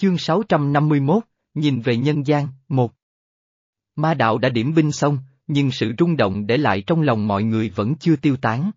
Chương 651, nhìn về nhân gian, một. Ma đạo đã điểm binh xong, nhưng sự rung động để lại trong lòng mọi người vẫn chưa tiêu tán.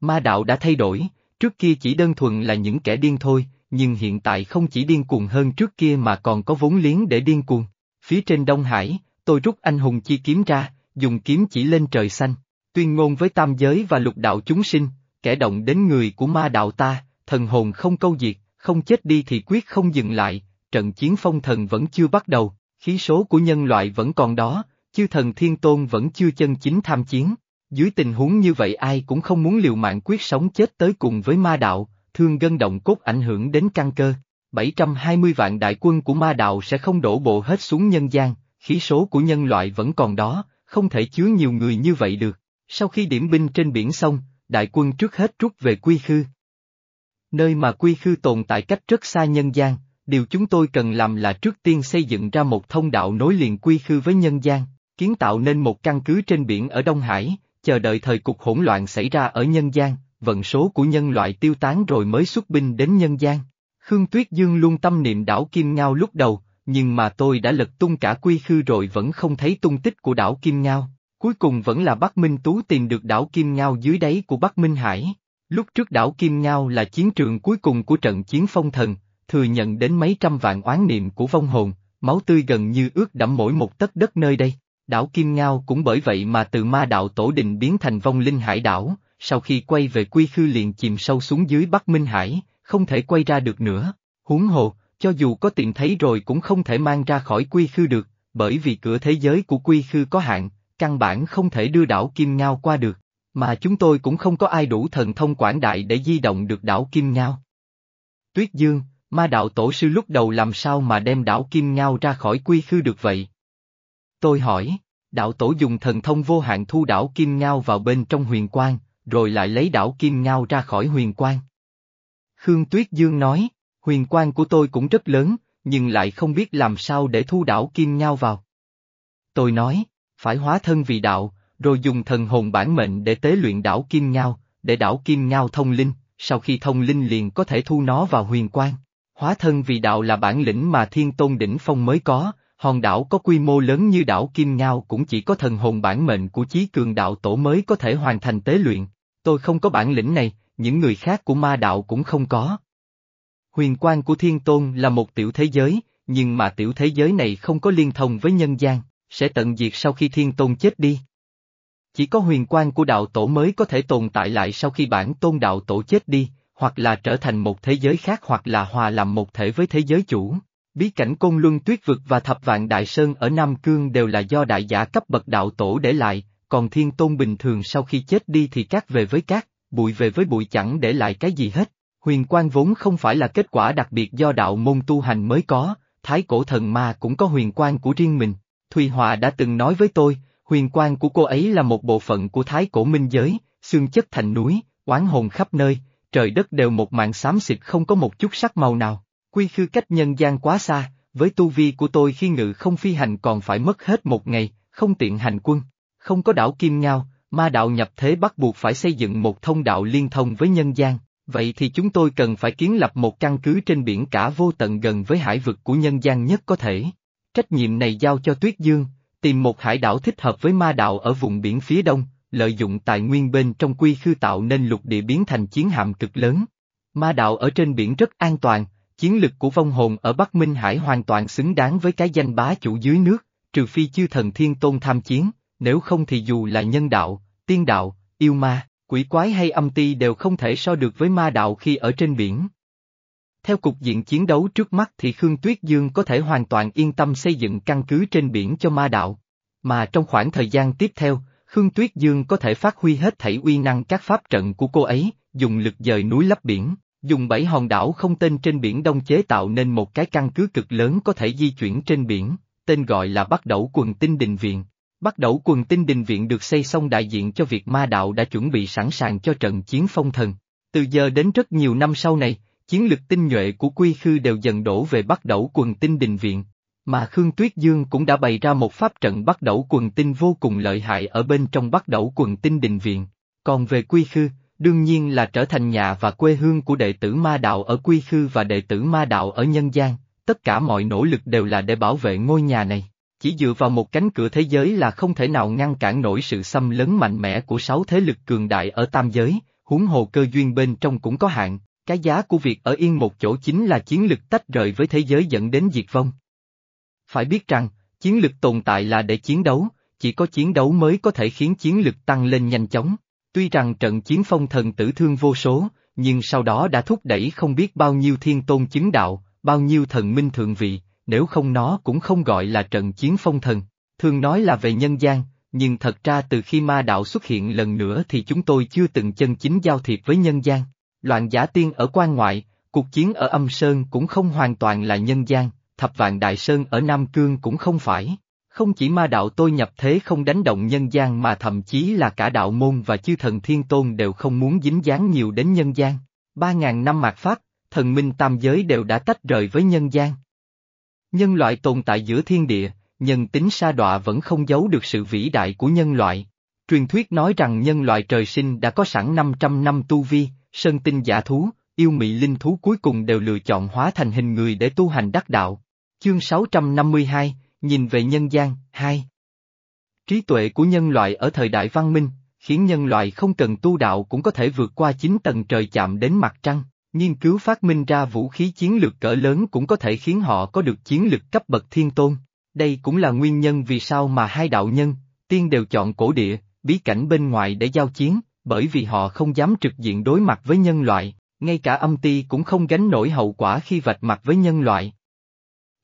Ma đạo đã thay đổi, trước kia chỉ đơn thuần là những kẻ điên thôi, nhưng hiện tại không chỉ điên cuồng hơn trước kia mà còn có vốn liếng để điên cuồng. Phía trên Đông Hải, tôi rút anh hùng chi kiếm ra, dùng kiếm chỉ lên trời xanh, tuyên ngôn với tam giới và lục đạo chúng sinh, kẻ động đến người của ma đạo ta, thần hồn không câu diệt, không chết đi thì quyết không dừng lại, trận chiến phong thần vẫn chưa bắt đầu, khí số của nhân loại vẫn còn đó, chư thần thiên tôn vẫn chưa chân chính tham chiến. Dưới tình huống như vậy ai cũng không muốn liều mạng quyết sống chết tới cùng với ma đạo, thương gân động cốt ảnh hưởng đến căn cơ. 720 vạn đại quân của ma đạo sẽ không đổ bộ hết xuống nhân gian, khí số của nhân loại vẫn còn đó, không thể chứa nhiều người như vậy được. Sau khi điểm binh trên biển xong, đại quân trước hết rút về Quy Khư. Nơi mà Quy Khư tồn tại cách rất xa nhân gian, điều chúng tôi cần làm là trước tiên xây dựng ra một thông đạo nối liền Quy Khư với nhân gian, kiến tạo nên một căn cứ trên biển ở Đông Hải, chờ đợi thời cục hỗn loạn xảy ra ở nhân gian, vận số của nhân loại tiêu tán rồi mới xuất binh đến nhân gian. Khương Tuyết Dương luôn tâm niệm đảo Kim Ngao lúc đầu, nhưng mà tôi đã lật tung cả quy khư rồi vẫn không thấy tung tích của đảo Kim Ngao. Cuối cùng vẫn là Bắc Minh Tú tìm được đảo Kim Ngao dưới đáy của Bắc Minh Hải. Lúc trước đảo Kim Ngao là chiến trường cuối cùng của trận chiến phong thần, thừa nhận đến mấy trăm vạn oán niệm của vong hồn, máu tươi gần như ướt đẫm mỗi một tấc đất nơi đây. Đảo Kim Ngao cũng bởi vậy mà từ ma đạo tổ đình biến thành vong linh hải đảo, sau khi quay về quy khư liền chìm sâu xuống dưới Bắc Minh Hải, không thể quay ra được nữa. Huống hồ, cho dù có tìm thấy rồi cũng không thể mang ra khỏi quy khư được, bởi vì cửa thế giới của quy khư có hạn, căn bản không thể đưa đảo Kim Ngao qua được, mà chúng tôi cũng không có ai đủ thần thông quảng đại để di động được đảo Kim Ngao. Tuyết Dương, ma đạo tổ sư lúc đầu làm sao mà đem đảo Kim Ngao ra khỏi quy khư được vậy? Tôi hỏi, đạo tổ dùng thần thông vô hạn thu đảo Kim Ngao vào bên trong huyền quang, rồi lại lấy đảo Kim Ngao ra khỏi huyền quang. Khương Tuyết Dương nói, huyền quang của tôi cũng rất lớn, nhưng lại không biết làm sao để thu đảo Kim Ngao vào. Tôi nói, phải hóa thân vì đạo, rồi dùng thần hồn bản mệnh để tế luyện đảo Kim Ngao, để đảo Kim Ngao thông linh, sau khi thông linh liền có thể thu nó vào huyền quang. Hóa thân vì đạo là bản lĩnh mà thiên tôn đỉnh phong mới có, hòn đảo có quy mô lớn như đảo Kim Ngao cũng chỉ có thần hồn bản mệnh của chí cường đạo tổ mới có thể hoàn thành tế luyện. Tôi không có bản lĩnh này, những người khác của ma đạo cũng không có. Huyền quan của thiên tôn là một tiểu thế giới, nhưng mà tiểu thế giới này không có liên thông với nhân gian, sẽ tận diệt sau khi thiên tôn chết đi. Chỉ có huyền quan của đạo tổ mới có thể tồn tại lại sau khi bản tôn đạo tổ chết đi, hoặc là trở thành một thế giới khác hoặc là hòa làm một thể với thế giới chủ. Bí cảnh Côn Luân Tuyết Vực và Thập Vạn Đại Sơn ở Nam Cương đều là do đại giả cấp bậc đạo tổ để lại, còn thiên tôn bình thường sau khi chết đi thì cát về với cát, bụi về với bụi chẳng để lại cái gì hết. Huyền quan vốn không phải là kết quả đặc biệt do đạo môn tu hành mới có, thái cổ thần ma cũng có huyền quan của riêng mình. Thùy Hòa đã từng nói với tôi, huyền quan của cô ấy là một bộ phận của thái cổ minh giới, xương chất thành núi, oán hồn khắp nơi, trời đất đều một mạng xám xịt không có một chút sắc màu nào. Quy khư cách nhân gian quá xa, với tu vi của tôi khi ngự không phi hành còn phải mất hết một ngày, không tiện hành quân. Không có đảo Kim Ngao, ma đạo nhập thế bắt buộc phải xây dựng một thông đạo liên thông với nhân gian, vậy thì chúng tôi cần phải kiến lập một căn cứ trên biển cả vô tận gần với hải vực của nhân gian nhất có thể. Trách nhiệm này giao cho Tuyết Dương, tìm một hải đảo thích hợp với ma đạo ở vùng biển phía đông, lợi dụng tài nguyên bên trong quy khư tạo nên lục địa biến thành chiến hạm cực lớn. Ma đạo ở trên biển rất an toàn, chiến lực của vong hồn ở Bắc Minh Hải hoàn toàn xứng đáng với cái danh bá chủ dưới nước, trừ phi chư thần thiên tôn tham chiến, nếu không thì dù là nhân đạo, tiên đạo, yêu ma, quỷ quái hay âm ti đều không thể so được với ma đạo khi ở trên biển. Theo cục diện chiến đấu trước mắt thì Khương Tuyết Dương có thể hoàn toàn yên tâm xây dựng căn cứ trên biển cho ma đạo. Mà trong khoảng thời gian tiếp theo, Khương Tuyết Dương có thể phát huy hết thảy uy năng các pháp trận của cô ấy, dùng lực dời núi lấp biển, dùng bảy hòn đảo không tên trên biển đông chế tạo nên một cái căn cứ cực lớn có thể di chuyển trên biển, tên gọi là Bắt Đẩu Quần Tinh Đình Viện. Bắt đầu quần tinh đình viện được xây xong đại diện cho việc ma đạo đã chuẩn bị sẵn sàng cho trận chiến phong thần. Từ giờ đến rất nhiều năm sau này, chiến lực tinh nhuệ của quy khư đều dần đổ về bắt đầu quần tinh đình viện. Mà Khương Tuyết Dương cũng đã bày ra một pháp trận bắt đầu quần tinh vô cùng lợi hại ở bên trong bắt đầu quần tinh đình viện. Còn về quy khư, đương nhiên là trở thành nhà và quê hương của đệ tử ma đạo ở quy khư và đệ tử ma đạo ở nhân gian, tất cả mọi nỗ lực đều là để bảo vệ ngôi nhà này. Chỉ dựa vào một cánh cửa thế giới là không thể nào ngăn cản nổi sự xâm lấn mạnh mẽ của sáu thế lực cường đại ở tam giới, huống hồ cơ duyên bên trong cũng có hạn, cái giá của việc ở yên một chỗ chính là chiến lực tách rời với thế giới dẫn đến diệt vong. Phải biết rằng, chiến lực tồn tại là để chiến đấu, chỉ có chiến đấu mới có thể khiến chiến lực tăng lên nhanh chóng. Tuy rằng trận chiến phong thần tử thương vô số, nhưng sau đó đã thúc đẩy không biết bao nhiêu thiên tôn chứng đạo, bao nhiêu thần minh thượng vị, nếu không nó cũng không gọi là trận chiến phong thần. Thường nói là về nhân gian, nhưng thật ra từ khi ma đạo xuất hiện lần nữa thì chúng tôi chưa từng chân chính giao thiệp với nhân gian. Loạn giả tiên ở quan ngoại, cuộc chiến ở âm sơn cũng không hoàn toàn là nhân gian, thập vạn đại sơn ở Nam Cương cũng không phải. Không chỉ ma đạo tôi nhập thế không đánh động nhân gian mà thậm chí là cả đạo môn và chư thần thiên tôn đều không muốn dính dáng nhiều đến nhân gian. Ba ngàn năm mạt pháp, thần minh tam giới đều đã tách rời với nhân gian. Nhân loại tồn tại giữa thiên địa, nhân tính sa đọa vẫn không giấu được sự vĩ đại của nhân loại. Truyền thuyết nói rằng nhân loại trời sinh đã có sẵn 500 năm tu vi, sơn tinh giả thú, yêu mị linh thú cuối cùng đều lựa chọn hóa thành hình người để tu hành đắc đạo. Chương 652, nhìn về nhân gian, 2. Trí tuệ của nhân loại ở thời đại văn minh, khiến nhân loại không cần tu đạo cũng có thể vượt qua chín tầng trời chạm đến mặt trăng, nghiên cứu phát minh ra vũ khí chiến lược cỡ lớn cũng có thể khiến họ có được chiến lược cấp bậc thiên tôn. Đây cũng là nguyên nhân vì sao mà hai đạo nhân, tiên đều chọn cổ địa, bí cảnh bên ngoài để giao chiến, bởi vì họ không dám trực diện đối mặt với nhân loại, ngay cả âm ti cũng không gánh nổi hậu quả khi vạch mặt với nhân loại.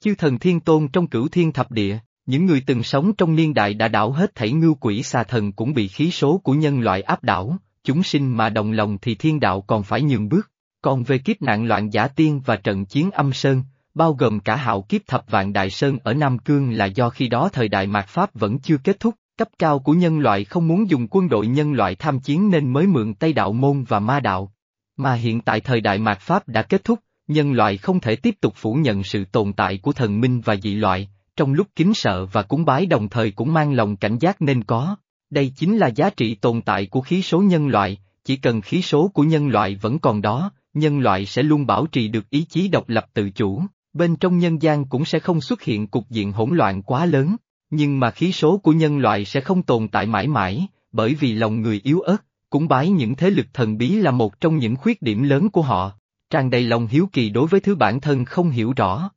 Chư thần thiên tôn trong cửu thiên thập địa, những người từng sống trong niên đại đã đảo hết thảy ngưu quỷ xà thần cũng bị khí số của nhân loại áp đảo, chúng sinh mà đồng lòng thì thiên đạo còn phải nhường bước. Còn về kiếp nạn loạn giả tiên và trận chiến âm sơn, bao gồm cả hạo kiếp thập vạn đại sơn ở Nam Cương là do khi đó thời đại mạt Pháp vẫn chưa kết thúc, cấp cao của nhân loại không muốn dùng quân đội nhân loại tham chiến nên mới mượn Tây Đạo Môn và Ma Đạo. Mà hiện tại thời đại mạt Pháp đã kết thúc, nhân loại không thể tiếp tục phủ nhận sự tồn tại của thần minh và dị loại, trong lúc kính sợ và cúng bái đồng thời cũng mang lòng cảnh giác nên có. Đây chính là giá trị tồn tại của khí số nhân loại, chỉ cần khí số của nhân loại vẫn còn đó, nhân loại sẽ luôn bảo trì được ý chí độc lập tự chủ, bên trong nhân gian cũng sẽ không xuất hiện cục diện hỗn loạn quá lớn, nhưng mà khí số của nhân loại sẽ không tồn tại mãi mãi, bởi vì lòng người yếu ớt, cúng bái những thế lực thần bí là một trong những khuyết điểm lớn của họ, tràn đầy lòng hiếu kỳ đối với thứ bản thân không hiểu rõ.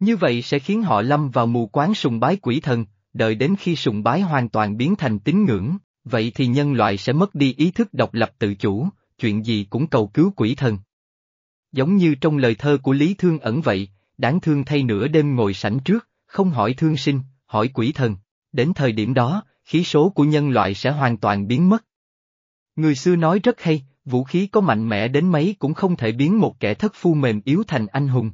Như vậy sẽ khiến họ lâm vào mù quáng sùng bái quỷ thần, đợi đến khi sùng bái hoàn toàn biến thành tín ngưỡng, vậy thì nhân loại sẽ mất đi ý thức độc lập tự chủ, chuyện gì cũng cầu cứu quỷ thần. Giống như trong lời thơ của Lý Thương ẩn vậy, đáng thương thay nửa đêm ngồi sảnh trước, không hỏi thương sinh, hỏi quỷ thần, đến thời điểm đó, khí số của nhân loại sẽ hoàn toàn biến mất. Người xưa nói rất hay, vũ khí có mạnh mẽ đến mấy cũng không thể biến một kẻ thất phu mềm yếu thành anh hùng.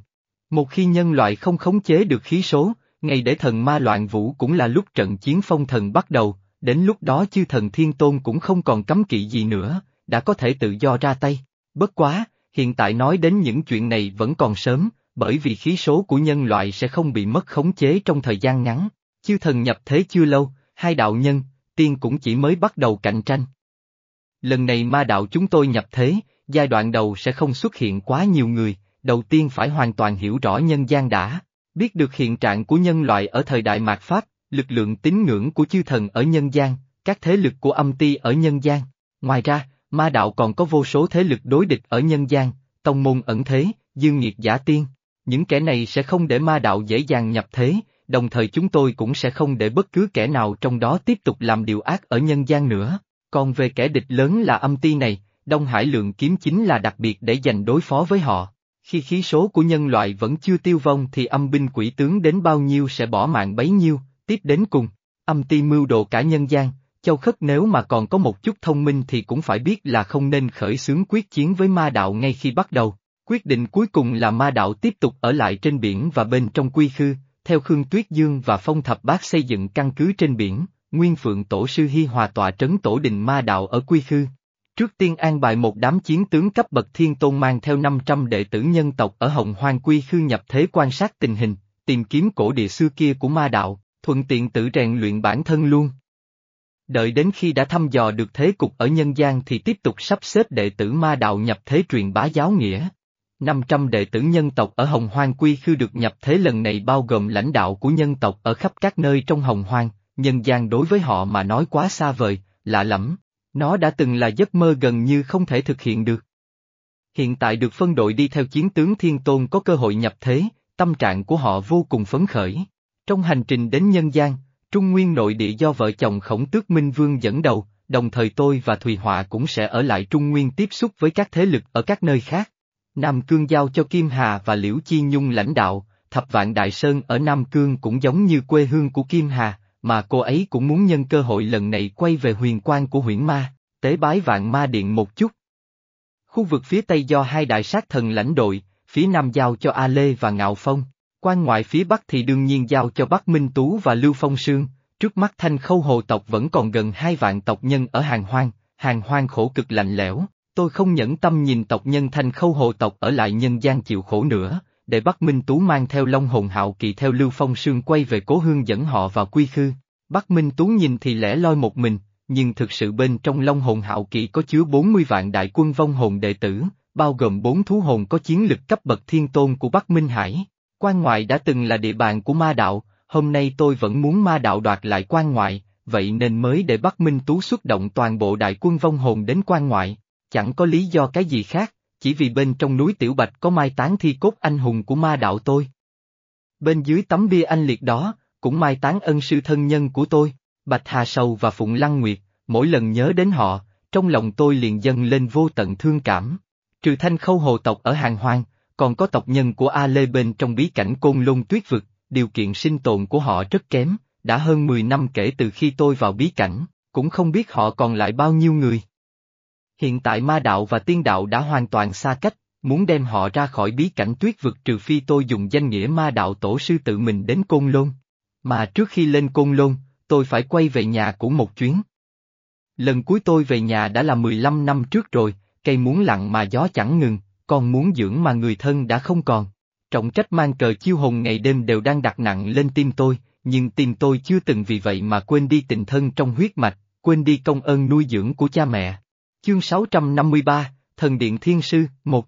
Một khi nhân loại không khống chế được khí số, ngày để thần ma loạn vũ cũng là lúc trận chiến phong thần bắt đầu, đến lúc đó chư thần thiên tôn cũng không còn cấm kỵ gì nữa, đã có thể tự do ra tay. Bất quá, hiện tại nói đến những chuyện này vẫn còn sớm, bởi vì khí số của nhân loại sẽ không bị mất khống chế trong thời gian ngắn. Chư thần nhập thế chưa lâu, hai đạo nhân, tiên cũng chỉ mới bắt đầu cạnh tranh. Lần này ma đạo chúng tôi nhập thế, giai đoạn đầu sẽ không xuất hiện quá nhiều người, đầu tiên phải hoàn toàn hiểu rõ nhân gian đã, biết được hiện trạng của nhân loại ở thời đại mạt Pháp, lực lượng tín ngưỡng của chư thần ở nhân gian, các thế lực của âm ti ở nhân gian. Ngoài ra, ma đạo còn có vô số thế lực đối địch ở nhân gian, tông môn ẩn thế, dương nghiệt giả tiên. Những kẻ này sẽ không để ma đạo dễ dàng nhập thế, đồng thời chúng tôi cũng sẽ không để bất cứ kẻ nào trong đó tiếp tục làm điều ác ở nhân gian nữa. Còn về kẻ địch lớn là âm ti này, Đông Hải lượng kiếm chính là đặc biệt để dành đối phó với họ. Khi khí số của nhân loại vẫn chưa tiêu vong thì âm binh quỷ tướng đến bao nhiêu sẽ bỏ mạng bấy nhiêu, tiếp đến cùng. Âm ti mưu đồ cả nhân gian, Châu Khất nếu mà còn có một chút thông minh thì cũng phải biết là không nên khởi xướng quyết chiến với ma đạo ngay khi bắt đầu. Quyết định cuối cùng là ma đạo tiếp tục ở lại trên biển và bên trong quy khư, theo Khương Tuyết Dương và Phong Thập Bát xây dựng căn cứ trên biển, Nguyên Phượng Tổ sư Hy Hòa tọa trấn tổ đình ma đạo ở quy khư. Trước tiên an bài một đám chiến tướng cấp bậc thiên tôn mang theo 500 đệ tử nhân tộc ở Hồng Hoang quy khư nhập thế quan sát tình hình, tìm kiếm cổ địa xưa kia của ma đạo, thuận tiện tự rèn luyện bản thân luôn. Đợi đến khi đã thăm dò được thế cục ở nhân gian thì tiếp tục sắp xếp đệ tử ma đạo nhập thế truyền bá giáo nghĩa. 500 đệ tử nhân tộc ở Hồng Hoang Quy Khư được nhập thế lần này bao gồm lãnh đạo của nhân tộc ở khắp các nơi trong Hồng Hoang, nhân gian đối với họ mà nói quá xa vời, lạ lẫm. Nó đã từng là giấc mơ gần như không thể thực hiện được. Hiện tại được phân đội đi theo chiến tướng Thiên Tôn có cơ hội nhập thế, tâm trạng của họ vô cùng phấn khởi. Trong hành trình đến nhân gian, Trung Nguyên nội địa do vợ chồng Khổng Tước Minh Vương dẫn đầu, đồng thời tôi và Thùy Họa cũng sẽ ở lại Trung Nguyên tiếp xúc với các thế lực ở các nơi khác. Nam Cương giao cho Kim Hà và Liễu Chi Nhung lãnh đạo, Thập Vạn Đại Sơn ở Nam Cương cũng giống như quê hương của Kim Hà, mà cô ấy cũng muốn nhân cơ hội lần này quay về huyền quan của huyễn ma, tế bái Vạn Ma Điện một chút. Khu vực phía Tây do hai đại sát thần lãnh đội, phía Nam giao cho A Lê và Ngạo Phong, quan ngoại phía Bắc thì đương nhiên giao cho Bắc Minh Tú và Lưu Phong Sương, trước mắt thanh khâu hồ tộc vẫn còn gần hai vạn tộc nhân ở hàng hoang, hàng hoang khổ cực lạnh lẽo, tôi không nhẫn tâm nhìn tộc nhân thanh khâu hồ tộc ở lại nhân gian chịu khổ nữa, để Bắc Minh Tú mang theo Long Hồn Hạo Kỳ theo Lưu Phong Sương quay về cố hương dẫn họ vào quy khư. Bắc Minh Tú nhìn thì lẻ loi một mình, nhưng thực sự bên trong Long Hồn Hạo Kỳ có chứa 40 vạn đại quân vong hồn đệ tử, bao gồm bốn thú hồn có chiến lực cấp bậc thiên tôn của Bắc Minh Hải. Quan ngoại đã từng là địa bàn của ma đạo, hôm nay tôi vẫn muốn ma đạo đoạt lại quan ngoại, vậy nên mới để Bắc Minh Tú xuất động toàn bộ đại quân vong hồn đến quan ngoại, chẳng có lý do cái gì khác, chỉ vì bên trong núi Tiểu Bạch có mai táng thi cốt anh hùng của ma đạo tôi. Bên dưới tấm bia anh liệt đó, cũng mai táng ân sư thân nhân của tôi, Bạch Hà Sầu và Phụng Lăng Nguyệt, mỗi lần nhớ đến họ, trong lòng tôi liền dâng lên vô tận thương cảm. Trừ thanh khâu hồ tộc ở hàng hoang, còn có tộc nhân của A Lê bên trong bí cảnh côn lôn tuyết vực, điều kiện sinh tồn của họ rất kém, đã hơn 10 năm kể từ khi tôi vào bí cảnh, cũng không biết họ còn lại bao nhiêu người. Hiện tại ma đạo và tiên đạo đã hoàn toàn xa cách, muốn đem họ ra khỏi bí cảnh tuyết vực trừ phi tôi dùng danh nghĩa ma đạo tổ sư tự mình đến Côn Lôn. Mà trước khi lên Côn Lôn, tôi phải quay về nhà của một chuyến. Lần cuối tôi về nhà đã là 15 năm trước rồi, cây muốn lặng mà gió chẳng ngừng, còn muốn dưỡng mà người thân đã không còn. Trọng trách mang cờ chiêu hồn ngày đêm đều đang đặt nặng lên tim tôi, nhưng tim tôi chưa từng vì vậy mà quên đi tình thân trong huyết mạch, quên đi công ơn nuôi dưỡng của cha mẹ. Chương 653, Thần Điện Thiên Sư, 1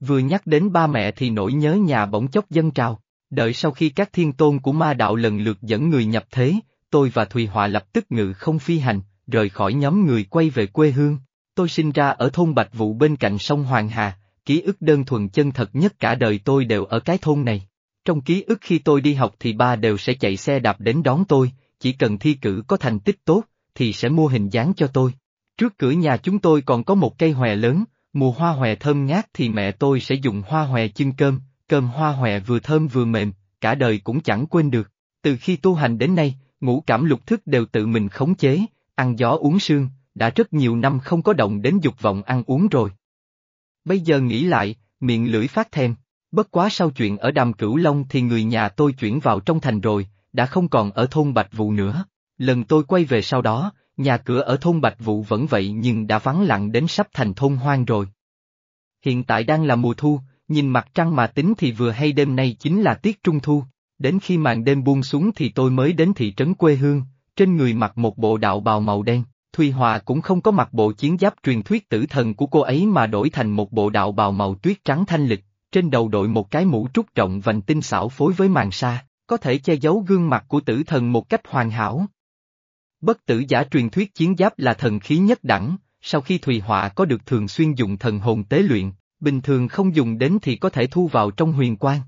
Vừa nhắc đến ba mẹ thì nỗi nhớ nhà bỗng chốc dân trào, đợi sau khi các thiên tôn của ma đạo lần lượt dẫn người nhập thế, tôi và Thùy Họa lập tức ngự không phi hành, rời khỏi nhóm người quay về quê hương. Tôi sinh ra ở thôn Bạch Vụ bên cạnh sông Hoàng Hà, ký ức đơn thuần chân thật nhất cả đời tôi đều ở cái thôn này. Trong ký ức khi tôi đi học thì ba đều sẽ chạy xe đạp đến đón tôi, chỉ cần thi cử có thành tích tốt, thì sẽ mua hình dáng cho tôi. Trước cửa nhà chúng tôi còn có một cây hòe lớn, mùa hoa hòe thơm ngát thì mẹ tôi sẽ dùng hoa hòe chưng cơm, cơm hoa hòe vừa thơm vừa mềm, cả đời cũng chẳng quên được. Từ khi tu hành đến nay, ngũ cảm lục thức đều tự mình khống chế, ăn gió uống sương, đã rất nhiều năm không có động đến dục vọng ăn uống rồi. Bây giờ nghĩ lại, miệng lưỡi phát thèm, bất quá sau chuyện ở đàm cửu long thì người nhà tôi chuyển vào trong thành rồi, đã không còn ở thôn Bạch Vụ nữa. Lần tôi quay về sau đó, nhà cửa ở thôn Bạch Vụ vẫn vậy nhưng đã vắng lặng đến sắp thành thôn hoang rồi. Hiện tại đang là mùa thu, nhìn mặt trăng mà tính thì vừa hay đêm nay chính là tiết trung thu, đến khi màn đêm buông xuống thì tôi mới đến thị trấn quê hương, trên người mặc một bộ đạo bào màu đen, Thùy Hòa cũng không có mặc bộ chiến giáp truyền thuyết tử thần của cô ấy mà đổi thành một bộ đạo bào màu tuyết trắng thanh lịch, trên đầu đội một cái mũ trúc trọng vành tinh xảo phối với màn sa, có thể che giấu gương mặt của tử thần một cách hoàn hảo. Bất tử giả truyền thuyết chiến giáp là thần khí nhất đẳng, sau khi Thùy Họa có được thường xuyên dùng thần hồn tế luyện, bình thường không dùng đến thì có thể thu vào trong huyền quan.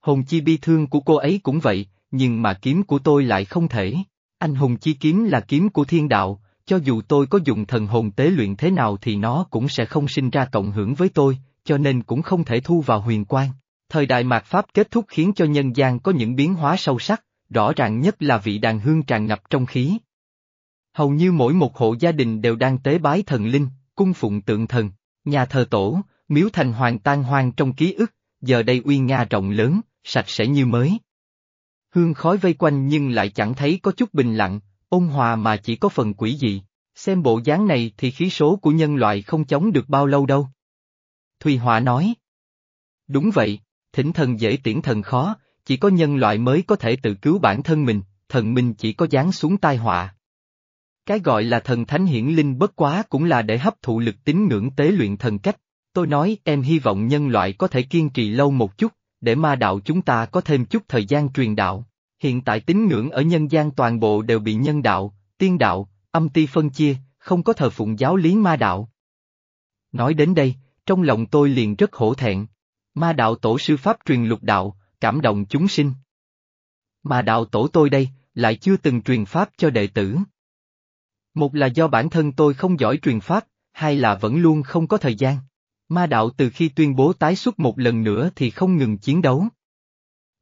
Hồn chi bi thương của cô ấy cũng vậy, nhưng mà kiếm của tôi lại không thể. Anh hùng chi kiếm là kiếm của thiên đạo, cho dù tôi có dùng thần hồn tế luyện thế nào thì nó cũng sẽ không sinh ra cộng hưởng với tôi, cho nên cũng không thể thu vào huyền quan. Thời đại mạt Pháp kết thúc khiến cho nhân gian có những biến hóa sâu sắc, rõ ràng nhất là vị đàn hương tràn ngập trong khí. Hầu như mỗi một hộ gia đình đều đang tế bái thần linh, cung phụng tượng thần, nhà thờ tổ, miếu thành hoàng tan hoang trong ký ức, giờ đây uy nga rộng lớn, sạch sẽ như mới. Hương khói vây quanh nhưng lại chẳng thấy có chút bình lặng, ôn hòa mà chỉ có phần quỷ dị. Xem bộ dáng này thì khí số của nhân loại không chống được bao lâu đâu. Thùy Họa nói. Đúng vậy, thỉnh thần dễ tiễn thần khó, chỉ có nhân loại mới có thể tự cứu bản thân mình, thần minh chỉ có giáng xuống tai họa. Cái gọi là thần thánh hiển linh bất quá cũng là để hấp thụ lực tín ngưỡng tế luyện thần cách. Tôi nói em hy vọng nhân loại có thể kiên trì lâu một chút, để ma đạo chúng ta có thêm chút thời gian truyền đạo. Hiện tại tín ngưỡng ở nhân gian toàn bộ đều bị nhân đạo, tiên đạo, âm ti phân chia, không có thờ phụng giáo lý ma đạo. Nói đến đây, trong lòng tôi liền rất hổ thẹn. Ma đạo tổ sư Pháp truyền lục đạo, cảm động chúng sinh. Mà đạo tổ tôi đây, lại chưa từng truyền Pháp cho đệ tử. Một là do bản thân tôi không giỏi truyền Pháp, hai là vẫn luôn không có thời gian. Ma đạo từ khi tuyên bố tái xuất một lần nữa thì không ngừng chiến đấu.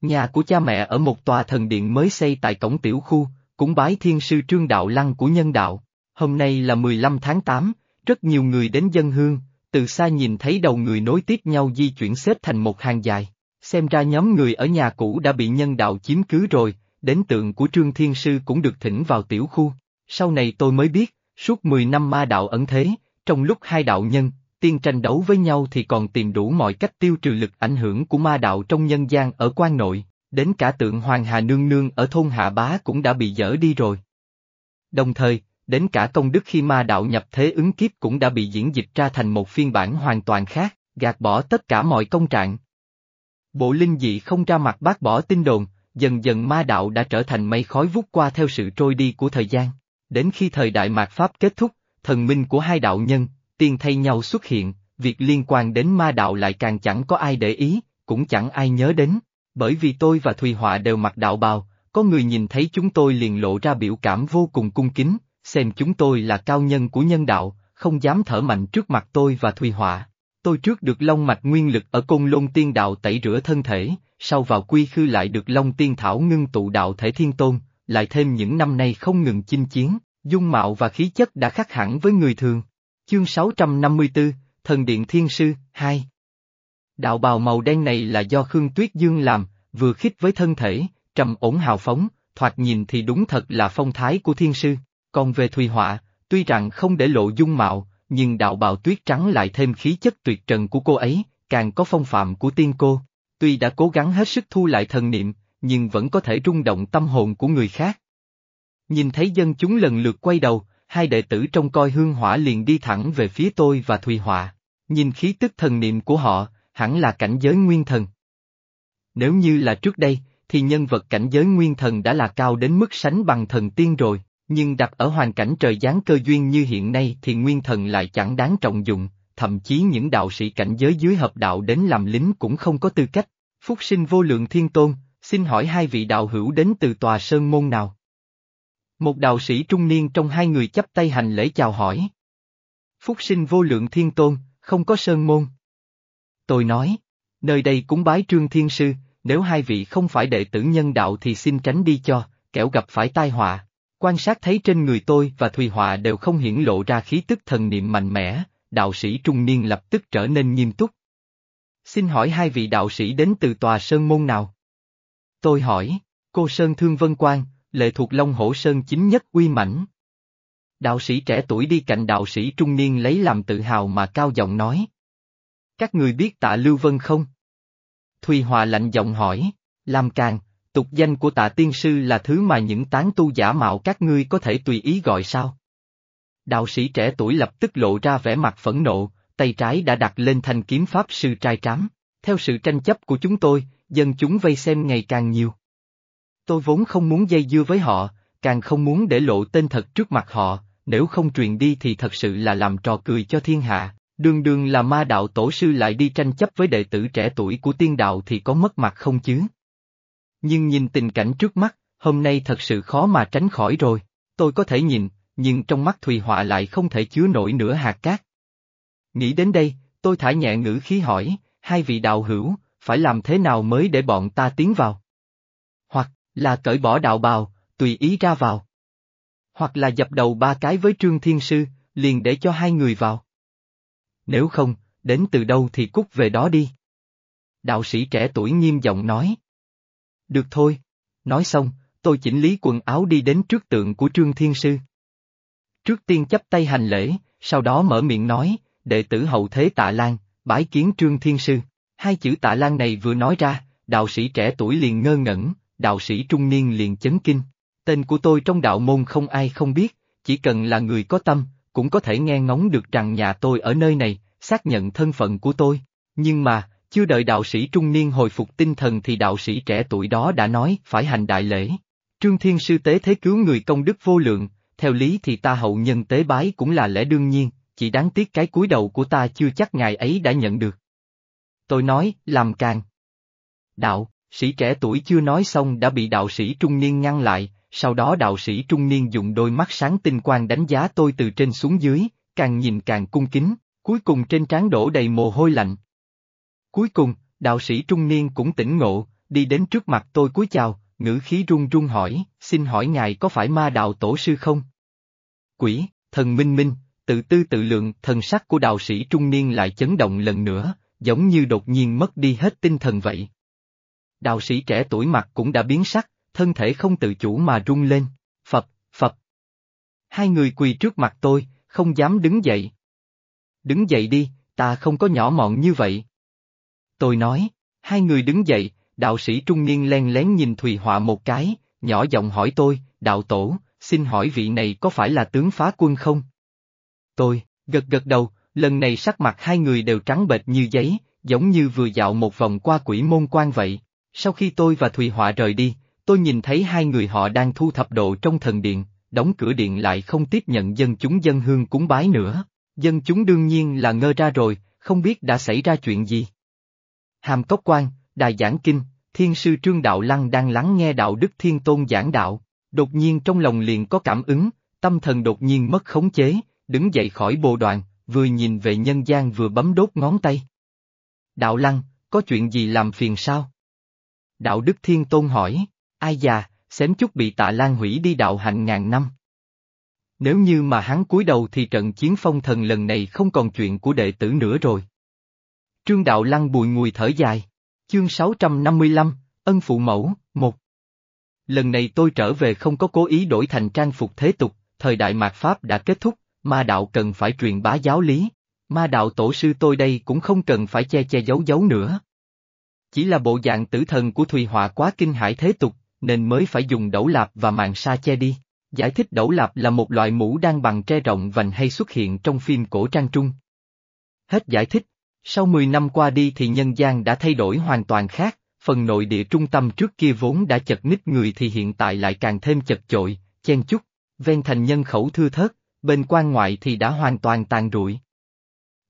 Nhà của cha mẹ ở một tòa thần điện mới xây tại cổng tiểu khu, cũng bái thiên sư trương đạo lăng của nhân đạo. Hôm nay là 15 tháng 8, rất nhiều người đến dân hương, từ xa nhìn thấy đầu người nối tiếp nhau di chuyển xếp thành một hàng dài. Xem ra nhóm người ở nhà cũ đã bị nhân đạo chiếm cứ rồi, đến tượng của Trương Thiên Sư cũng được thỉnh vào tiểu khu. Sau này tôi mới biết, suốt 10 năm ma đạo ẩn thế, trong lúc hai đạo nhân, tiên tranh đấu với nhau thì còn tìm đủ mọi cách tiêu trừ lực ảnh hưởng của ma đạo trong nhân gian ở quan nội, đến cả tượng Hoàng Hà Nương Nương ở thôn Hạ Bá cũng đã bị dỡ đi rồi. Đồng thời, đến cả công đức khi ma đạo nhập thế ứng kiếp cũng đã bị diễn dịch ra thành một phiên bản hoàn toàn khác, gạt bỏ tất cả mọi công trạng. Bộ linh dị không ra mặt bác bỏ tin đồn, dần dần ma đạo đã trở thành mây khói vút qua theo sự trôi đi của thời gian. Đến khi thời đại mạt Pháp kết thúc, thần minh của hai đạo nhân, tiên thay nhau xuất hiện, việc liên quan đến ma đạo lại càng chẳng có ai để ý, cũng chẳng ai nhớ đến. Bởi vì tôi và Thùy Họa đều mặc đạo bào, có người nhìn thấy chúng tôi liền lộ ra biểu cảm vô cùng cung kính, xem chúng tôi là cao nhân của nhân đạo, không dám thở mạnh trước mặt tôi và Thùy Họa. Tôi trước được Long Mạch Nguyên Lực ở Côn Lôn Tiên Đạo tẩy rửa thân thể, sau vào quy khư lại được Long Tiên Thảo ngưng tụ đạo thể thiên tôn, lại thêm những năm nay không ngừng chinh chiến, dung mạo và khí chất đã khác hẳn với người thường. Chương 654, Thần Điện Thiên Sư, 2 Đạo bào màu đen này là do Khương Tuyết Dương làm, vừa khít với thân thể, trầm ổn hào phóng, thoạt nhìn thì đúng thật là phong thái của thiên sư. Còn về Thùy Họa, tuy rằng không để lộ dung mạo, nhưng đạo bào tuyết trắng lại thêm khí chất tuyệt trần của cô ấy, càng có phong phạm của tiên cô. Tuy đã cố gắng hết sức thu lại thần niệm, nhưng vẫn có thể rung động tâm hồn của người khác. Nhìn thấy dân chúng lần lượt quay đầu, hai đệ tử trong coi hương hỏa liền đi thẳng về phía tôi và Thùy Họa. Nhìn khí tức thần niệm của họ, hẳn là cảnh giới nguyên thần. Nếu như là trước đây, thì nhân vật cảnh giới nguyên thần đã là cao đến mức sánh bằng thần tiên rồi, nhưng đặt ở hoàn cảnh trời giáng cơ duyên như hiện nay thì nguyên thần lại chẳng đáng trọng dụng, thậm chí những đạo sĩ cảnh giới dưới hợp đạo đến làm lính cũng không có tư cách. Phúc sinh vô lượng thiên tôn, xin hỏi hai vị đạo hữu đến từ tòa sơn môn nào? Một đạo sĩ trung niên trong hai người chấp tay hành lễ chào hỏi. Phúc sinh vô lượng thiên tôn, không có sơn môn. Tôi nói, nơi đây cúng bái trương thiên sư, nếu hai vị không phải đệ tử nhân đạo thì xin tránh đi cho, kẻo gặp phải tai họa. Quan sát thấy trên người tôi và Thùy Họa đều không hiển lộ ra khí tức thần niệm mạnh mẽ, đạo sĩ trung niên lập tức trở nên nghiêm túc. Xin hỏi hai vị đạo sĩ đến từ tòa sơn môn nào? Tôi hỏi, cô Sơn Thương Vân Quang, lệ thuộc Long Hổ Sơn chính nhất uy mãnh. Đạo sĩ trẻ tuổi đi cạnh đạo sĩ trung niên lấy làm tự hào mà cao giọng nói. Các người biết tạ Lưu Vân không? Thùy Hòa lạnh giọng hỏi, làm càng, tục danh của tạ tiên sư là thứ mà những tán tu giả mạo các ngươi có thể tùy ý gọi sao? Đạo sĩ trẻ tuổi lập tức lộ ra vẻ mặt phẫn nộ, tay trái đã đặt lên thanh kiếm pháp sư trai trám. Theo sự tranh chấp của chúng tôi, dân chúng vây xem ngày càng nhiều. Tôi vốn không muốn dây dưa với họ, càng không muốn để lộ tên thật trước mặt họ, nếu không truyền đi thì thật sự là làm trò cười cho thiên hạ. Đường đường là ma đạo tổ sư lại đi tranh chấp với đệ tử trẻ tuổi của tiên đạo thì có mất mặt không chứ? Nhưng nhìn tình cảnh trước mắt, hôm nay thật sự khó mà tránh khỏi rồi. Tôi có thể nhìn, nhưng trong mắt Thùy Họa lại không thể chứa nổi nửa hạt cát. Nghĩ đến đây, tôi thả nhẹ ngữ khí hỏi, hai vị đạo hữu, phải làm thế nào mới để bọn ta tiến vào? Hoặc, là cởi bỏ đạo bào, tùy ý ra vào. Hoặc là dập đầu ba cái với Trương Thiên Sư, liền để cho hai người vào. Nếu không, đến từ đâu thì cút về đó đi. Đạo sĩ trẻ tuổi nghiêm giọng nói. Được thôi. Nói xong, tôi chỉnh lý quần áo đi đến trước tượng của Trương Thiên Sư. Trước tiên chấp tay hành lễ, sau đó mở miệng nói, đệ tử hậu thế tạ Lan, bái kiến Trương Thiên Sư. Hai chữ tạ Lan này vừa nói ra, đạo sĩ trẻ tuổi liền ngơ ngẩn, đạo sĩ trung niên liền chấn kinh. Tên của tôi trong đạo môn không ai không biết, chỉ cần là người có tâm, cũng có thể nghe ngóng được rằng nhà tôi ở nơi này, xác nhận thân phận của tôi. Nhưng mà, chưa đợi đạo sĩ trung niên hồi phục tinh thần thì đạo sĩ trẻ tuổi đó đã nói phải hành đại lễ. Trương Thiên Sư tế thế cứu người công đức vô lượng, theo lý thì ta hậu nhân tế bái cũng là lẽ đương nhiên, chỉ đáng tiếc cái cúi đầu của ta chưa chắc ngài ấy đã nhận được. Tôi nói, làm càng. Đạo, sĩ trẻ tuổi chưa nói xong đã bị đạo sĩ trung niên ngăn lại, sau đó đạo sĩ trung niên dùng đôi mắt sáng tinh quang đánh giá tôi từ trên xuống dưới, càng nhìn càng cung kính, cuối cùng trên trán đổ đầy mồ hôi lạnh. Cuối cùng, đạo sĩ trung niên cũng tỉnh ngộ, đi đến trước mặt tôi cúi chào, ngữ khí run run hỏi, xin hỏi ngài có phải ma đạo tổ sư không? Quỷ, thần minh minh, tự tư tự lượng, thần sắc của đạo sĩ trung niên lại chấn động lần nữa, giống như đột nhiên mất đi hết tinh thần vậy. Đạo sĩ trẻ tuổi mặt cũng đã biến sắc, thân thể không tự chủ mà rung lên, phập, phập. Hai người quỳ trước mặt tôi, không dám đứng dậy. Đứng dậy đi, ta không có nhỏ mọn như vậy. Tôi nói, hai người đứng dậy, đạo sĩ trung niên len lén nhìn Thùy Họa một cái, nhỏ giọng hỏi tôi, đạo tổ, xin hỏi vị này có phải là tướng phá quân không? Tôi, gật gật đầu, lần này sắc mặt hai người đều trắng bệch như giấy, giống như vừa dạo một vòng qua quỷ môn quan vậy. Sau khi tôi và Thùy Họa rời đi, tôi nhìn thấy hai người họ đang thu thập độ trong thần điện, đóng cửa điện lại không tiếp nhận dân chúng dân hương cúng bái nữa. Dân chúng đương nhiên là ngơ ra rồi, không biết đã xảy ra chuyện gì. Hàm Cốc Quan, Đài Giảng Kinh, Thiên sư Trương Đạo Lăng đang lắng nghe Đạo Đức Thiên Tôn giảng đạo, đột nhiên trong lòng liền có cảm ứng, tâm thần đột nhiên mất khống chế, đứng dậy khỏi bồ đoàn, vừa nhìn về nhân gian vừa bấm đốt ngón tay. Đạo Lăng, có chuyện gì làm phiền sao? Đạo Đức Thiên Tôn hỏi, ai già, xém chút bị tạ lan hủy đi đạo hạnh ngàn năm. Nếu như mà hắn cúi đầu thì trận chiến phong thần lần này không còn chuyện của đệ tử nữa rồi. Trương Đạo Lăng bùi ngùi thở dài. Chương 655, Ân Phụ Mẫu, 1 Lần này tôi trở về không có cố ý đổi thành trang phục thế tục, thời đại mạt Pháp đã kết thúc, ma đạo cần phải truyền bá giáo lý, ma đạo tổ sư tôi đây cũng không cần phải che che giấu giấu nữa. Chỉ là bộ dạng tử thần của Thùy Họa quá kinh hải thế tục, nên mới phải dùng đẩu lạp và màn sa che đi. Giải thích đẩu lạp là một loại mũ đang bằng tre rộng vành hay xuất hiện trong phim cổ trang trung. Hết giải thích, sau 10 năm qua đi thì nhân gian đã thay đổi hoàn toàn khác, phần nội địa trung tâm trước kia vốn đã chật ních người thì hiện tại lại càng thêm chật chội, chen chúc, ven thành nhân khẩu thưa thớt, bên quan ngoại thì đã hoàn toàn tàn rụi.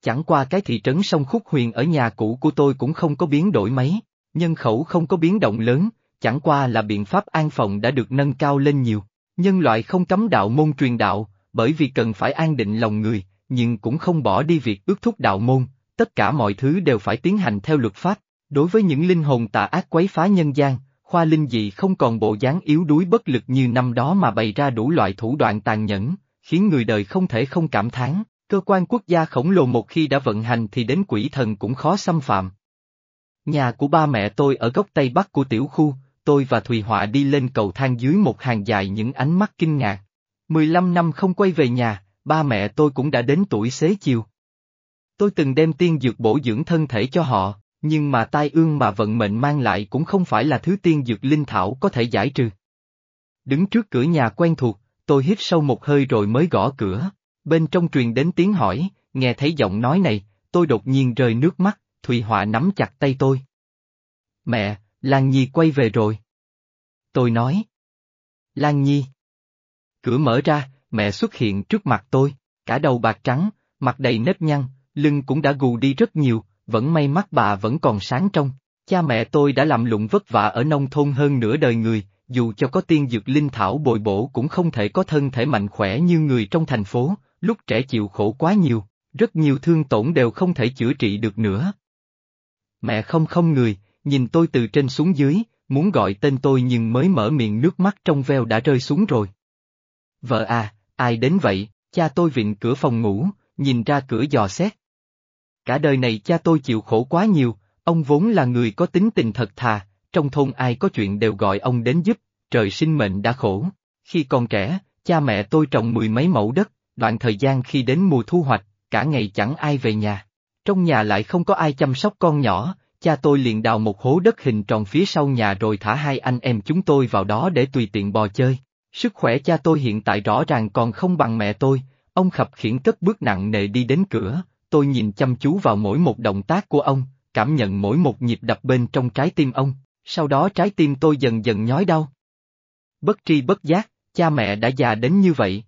Chẳng qua cái thị trấn sông Khúc Huyền ở nhà cũ của tôi cũng không có biến đổi mấy, nhân khẩu không có biến động lớn, chẳng qua là biện pháp an phòng đã được nâng cao lên nhiều. Nhân loại không cấm đạo môn truyền đạo, bởi vì cần phải an định lòng người, nhưng cũng không bỏ đi việc ước thúc đạo môn, tất cả mọi thứ đều phải tiến hành theo luật pháp. Đối với những linh hồn tà ác quấy phá nhân gian, khoa linh dị không còn bộ dáng yếu đuối bất lực như năm đó mà bày ra đủ loại thủ đoạn tàn nhẫn, khiến người đời không thể không cảm thán, cơ quan quốc gia khổng lồ một khi đã vận hành thì đến quỷ thần cũng khó xâm phạm. Nhà của ba mẹ tôi ở góc tây bắc của tiểu khu, tôi và Thùy Họa đi lên cầu thang dưới một hàng dài những ánh mắt kinh ngạc. 15 năm không quay về nhà, ba mẹ tôi cũng đã đến tuổi xế chiều. Tôi từng đem tiên dược bổ dưỡng thân thể cho họ, nhưng mà tai ương mà vận mệnh mang lại cũng không phải là thứ tiên dược linh thảo có thể giải trừ. Đứng trước cửa nhà quen thuộc, tôi hít sâu một hơi rồi mới gõ cửa, bên trong truyền đến tiếng hỏi, nghe thấy giọng nói này, tôi đột nhiên rơi nước mắt, Thùy Họa nắm chặt tay tôi. Mẹ, Lan Nhi quay về rồi. Tôi nói. Lan Nhi. Cửa mở ra, mẹ xuất hiện trước mặt tôi, cả đầu bạc trắng, mặt đầy nếp nhăn, lưng cũng đã gù đi rất nhiều, vẫn may mắt bà vẫn còn sáng trong. Cha mẹ tôi đã làm lụng vất vả ở nông thôn hơn nửa đời người, dù cho có tiên dược linh thảo bồi bổ cũng không thể có thân thể mạnh khỏe như người trong thành phố, lúc trẻ chịu khổ quá nhiều, rất nhiều thương tổn đều không thể chữa trị được nữa. Mẹ không không người, nhìn tôi từ trên xuống dưới, muốn gọi tên tôi nhưng mới mở miệng nước mắt trong veo đã rơi xuống rồi. Vợ à, ai đến vậy, cha tôi vịn cửa phòng ngủ, nhìn ra cửa dò xét. Cả đời này cha tôi chịu khổ quá nhiều, ông vốn là người có tính tình thật thà, trong thôn ai có chuyện đều gọi ông đến giúp, trời sinh mệnh đã khổ. Khi còn trẻ, cha mẹ tôi trồng mười mấy mẫu đất, đoạn thời gian khi đến mùa thu hoạch, cả ngày chẳng ai về nhà. Trong nhà lại không có ai chăm sóc con nhỏ, cha tôi liền đào một hố đất hình tròn phía sau nhà rồi thả hai anh em chúng tôi vào đó để tùy tiện bò chơi. Sức khỏe cha tôi hiện tại rõ ràng còn không bằng mẹ tôi, ông khập khiển cất bước nặng nề đi đến cửa, tôi nhìn chăm chú vào mỗi một động tác của ông, cảm nhận mỗi một nhịp đập bên trong trái tim ông, sau đó trái tim tôi dần dần nhói đau. Bất tri bất giác, cha mẹ đã già đến như vậy.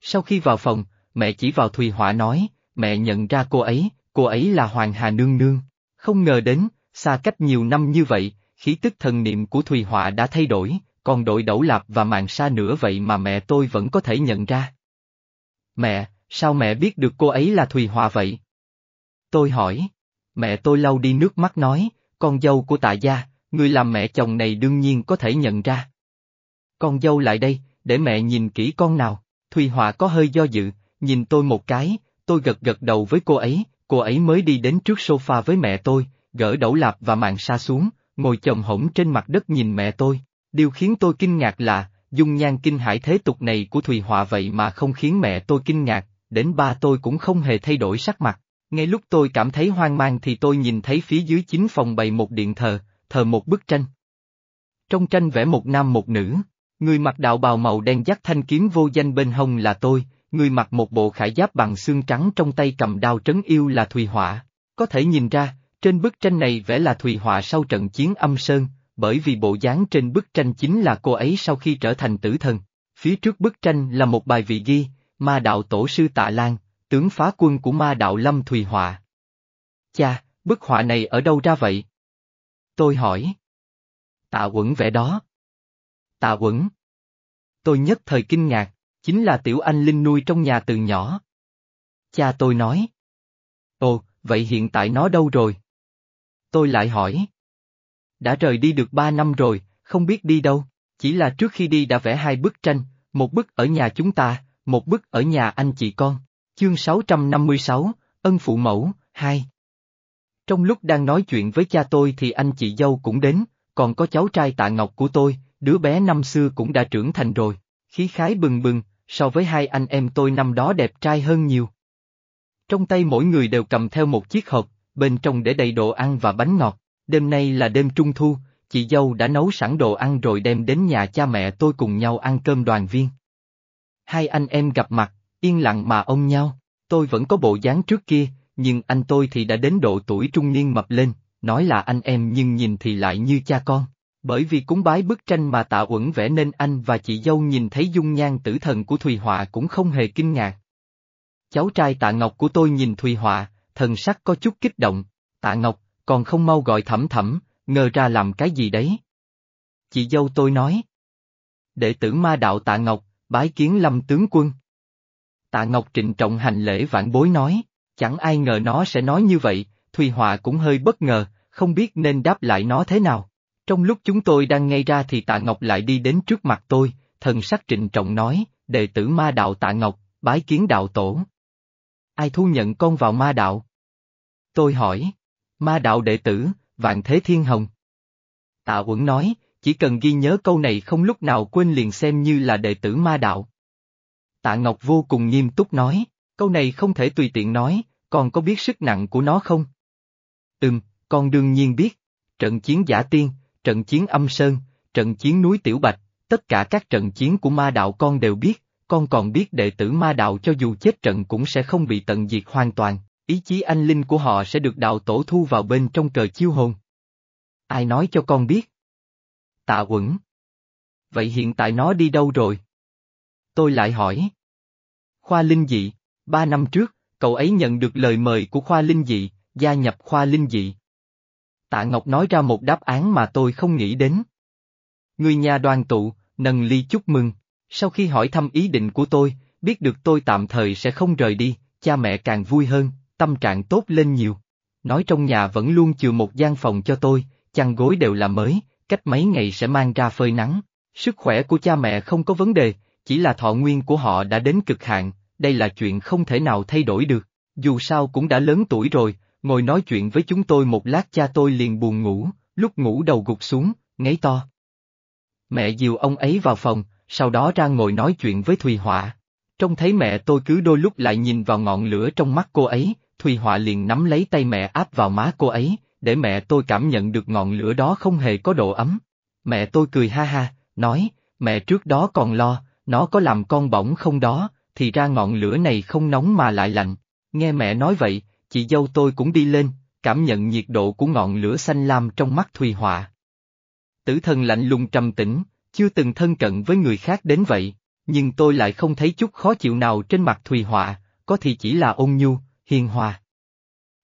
Sau khi vào phòng, mẹ chỉ vào Thùy Họa nói, mẹ nhận ra cô ấy, cô ấy là Hoàng Hà Nương Nương. Không ngờ đến, xa cách nhiều năm như vậy, khí tức thần niệm của Thùy Họa đã thay đổi, còn đội đẩu lạp và màn sa nữa vậy mà mẹ tôi vẫn có thể nhận ra. Mẹ, sao mẹ biết được cô ấy là Thùy Hòa vậy? Tôi hỏi. Mẹ tôi lau đi nước mắt nói, con dâu của tạ gia, người làm mẹ chồng này đương nhiên có thể nhận ra. Con dâu lại đây, để mẹ nhìn kỹ con nào. Thùy Hòa có hơi do dự, nhìn tôi một cái, tôi gật gật đầu với cô ấy, cô ấy mới đi đến trước sofa với mẹ tôi, gỡ đẩu lạp và màn sa xuống, ngồi chồng hổng trên mặt đất nhìn mẹ tôi. Điều khiến tôi kinh ngạc là, dung nhan kinh hải thế tục này của Thùy Họa vậy mà không khiến mẹ tôi kinh ngạc, đến ba tôi cũng không hề thay đổi sắc mặt. Ngay lúc tôi cảm thấy hoang mang thì tôi nhìn thấy phía dưới chính phòng bày một điện thờ, thờ một bức tranh. Trong tranh vẽ một nam một nữ, người mặc đạo bào màu đen dắt thanh kiếm vô danh bên hông là tôi, người mặc một bộ khải giáp bằng xương trắng trong tay cầm đao trấn yêu là Thùy Họa. Có thể nhìn ra, trên bức tranh này vẽ là Thùy Họa sau trận chiến âm sơn, bởi vì bộ dáng trên bức tranh chính là cô ấy sau khi trở thành tử thần. Phía trước bức tranh là một bài vị ghi, ma đạo tổ sư Tạ Lan, tướng phá quân của ma đạo Lâm Thùy Họa. Cha, bức họa này ở đâu ra vậy? Tôi hỏi. Tạ quẩn vẽ đó. Tạ quẩn. Tôi nhất thời kinh ngạc, chính là tiểu anh Linh nuôi trong nhà từ nhỏ. Cha tôi nói. Ồ, vậy hiện tại nó đâu rồi? Tôi lại hỏi. Đã rời đi được ba năm rồi, không biết đi đâu, chỉ là trước khi đi đã vẽ hai bức tranh, một bức ở nhà chúng ta, một bức ở nhà anh chị con. Chương 656, Ân Phụ Mẫu, 2 Trong lúc đang nói chuyện với cha tôi thì anh chị dâu cũng đến, còn có cháu trai tạ ngọc của tôi, đứa bé năm xưa cũng đã trưởng thành rồi, khí khái bừng bừng, so với hai anh em tôi năm đó đẹp trai hơn nhiều. Trong tay mỗi người đều cầm theo một chiếc hộp, bên trong để đầy đồ ăn và bánh ngọt, đêm nay là đêm trung thu, chị dâu đã nấu sẵn đồ ăn rồi đem đến nhà cha mẹ tôi cùng nhau ăn cơm đoàn viên. Hai anh em gặp mặt, yên lặng mà ôm nhau, tôi vẫn có bộ dáng trước kia, nhưng anh tôi thì đã đến độ tuổi trung niên mập lên, nói là anh em nhưng nhìn thì lại như cha con. Bởi vì cúng bái bức tranh mà tạ uẩn vẽ nên anh và chị dâu nhìn thấy dung nhan tử thần của Thùy Họa cũng không hề kinh ngạc. Cháu trai tạ Ngọc của tôi nhìn Thùy Họa, thần sắc có chút kích động, tạ Ngọc, còn không mau gọi thẩm thẩm, ngờ ra làm cái gì đấy. Chị dâu tôi nói. Đệ tử ma đạo tạ Ngọc, bái kiến lâm tướng quân. Tạ Ngọc trịnh trọng hành lễ vạn bối nói, chẳng ai ngờ nó sẽ nói như vậy, Thùy Họa cũng hơi bất ngờ, không biết nên đáp lại nó thế nào. Trong lúc chúng tôi đang ngay ra thì Tạ Ngọc lại đi đến trước mặt tôi, thần sắc trịnh trọng nói, đệ tử ma đạo Tạ Ngọc, bái kiến đạo tổ. Ai thu nhận con vào ma đạo? Tôi hỏi, ma đạo đệ tử, vạn thế thiên hồng. Tạ Uẩn nói, chỉ cần ghi nhớ câu này không lúc nào quên liền xem như là đệ tử ma đạo. Tạ Ngọc vô cùng nghiêm túc nói, câu này không thể tùy tiện nói, còn có biết sức nặng của nó không? Ừm, con đương nhiên biết. Trận chiến giả tiên, trận chiến âm sơn, trận chiến núi Tiểu Bạch, tất cả các trận chiến của ma đạo con đều biết, con còn biết đệ tử ma đạo cho dù chết trận cũng sẽ không bị tận diệt hoàn toàn, ý chí anh linh của họ sẽ được đạo tổ thu vào bên trong cờ chiêu hồn. Ai nói cho con biết? Tạ quẩn. Vậy hiện tại nó đi đâu rồi? Tôi lại hỏi. Khoa Linh Dị, ba năm trước, cậu ấy nhận được lời mời của Khoa Linh Dị, gia nhập Khoa Linh Dị. Tạ Ngọc nói ra một đáp án mà tôi không nghĩ đến. Người nhà đoàn tụ, nâng ly chúc mừng, sau khi hỏi thăm ý định của tôi, biết được tôi tạm thời sẽ không rời đi, cha mẹ càng vui hơn, tâm trạng tốt lên nhiều. Nói trong nhà vẫn luôn chừa một gian phòng cho tôi, chăn gối đều là mới, cách mấy ngày sẽ mang ra phơi nắng. Sức khỏe của cha mẹ không có vấn đề, chỉ là thọ nguyên của họ đã đến cực hạn, đây là chuyện không thể nào thay đổi được. Dù sao cũng đã lớn tuổi rồi, ngồi nói chuyện với chúng tôi một lát cha tôi liền buồn ngủ, lúc ngủ đầu gục xuống, ngáy to. Mẹ dìu ông ấy vào phòng, sau đó ra ngồi nói chuyện với Thùy Họa. Trông thấy mẹ tôi cứ đôi lúc lại nhìn vào ngọn lửa trong mắt cô ấy, Thùy Họa liền nắm lấy tay mẹ áp vào má cô ấy, để mẹ tôi cảm nhận được ngọn lửa đó không hề có độ ấm. Mẹ tôi cười ha ha, nói, mẹ trước đó còn lo, nó có làm con bỏng không đó, thì ra ngọn lửa này không nóng mà lại lạnh. Nghe mẹ nói vậy, chị dâu tôi cũng đi lên, cảm nhận nhiệt độ của ngọn lửa xanh lam trong mắt Thùy Họa. Tử thần lạnh lùng trầm tĩnh, chưa từng thân cận với người khác đến vậy, nhưng tôi lại không thấy chút khó chịu nào trên mặt Thùy Họa, có thì chỉ là ôn nhu, hiền hòa.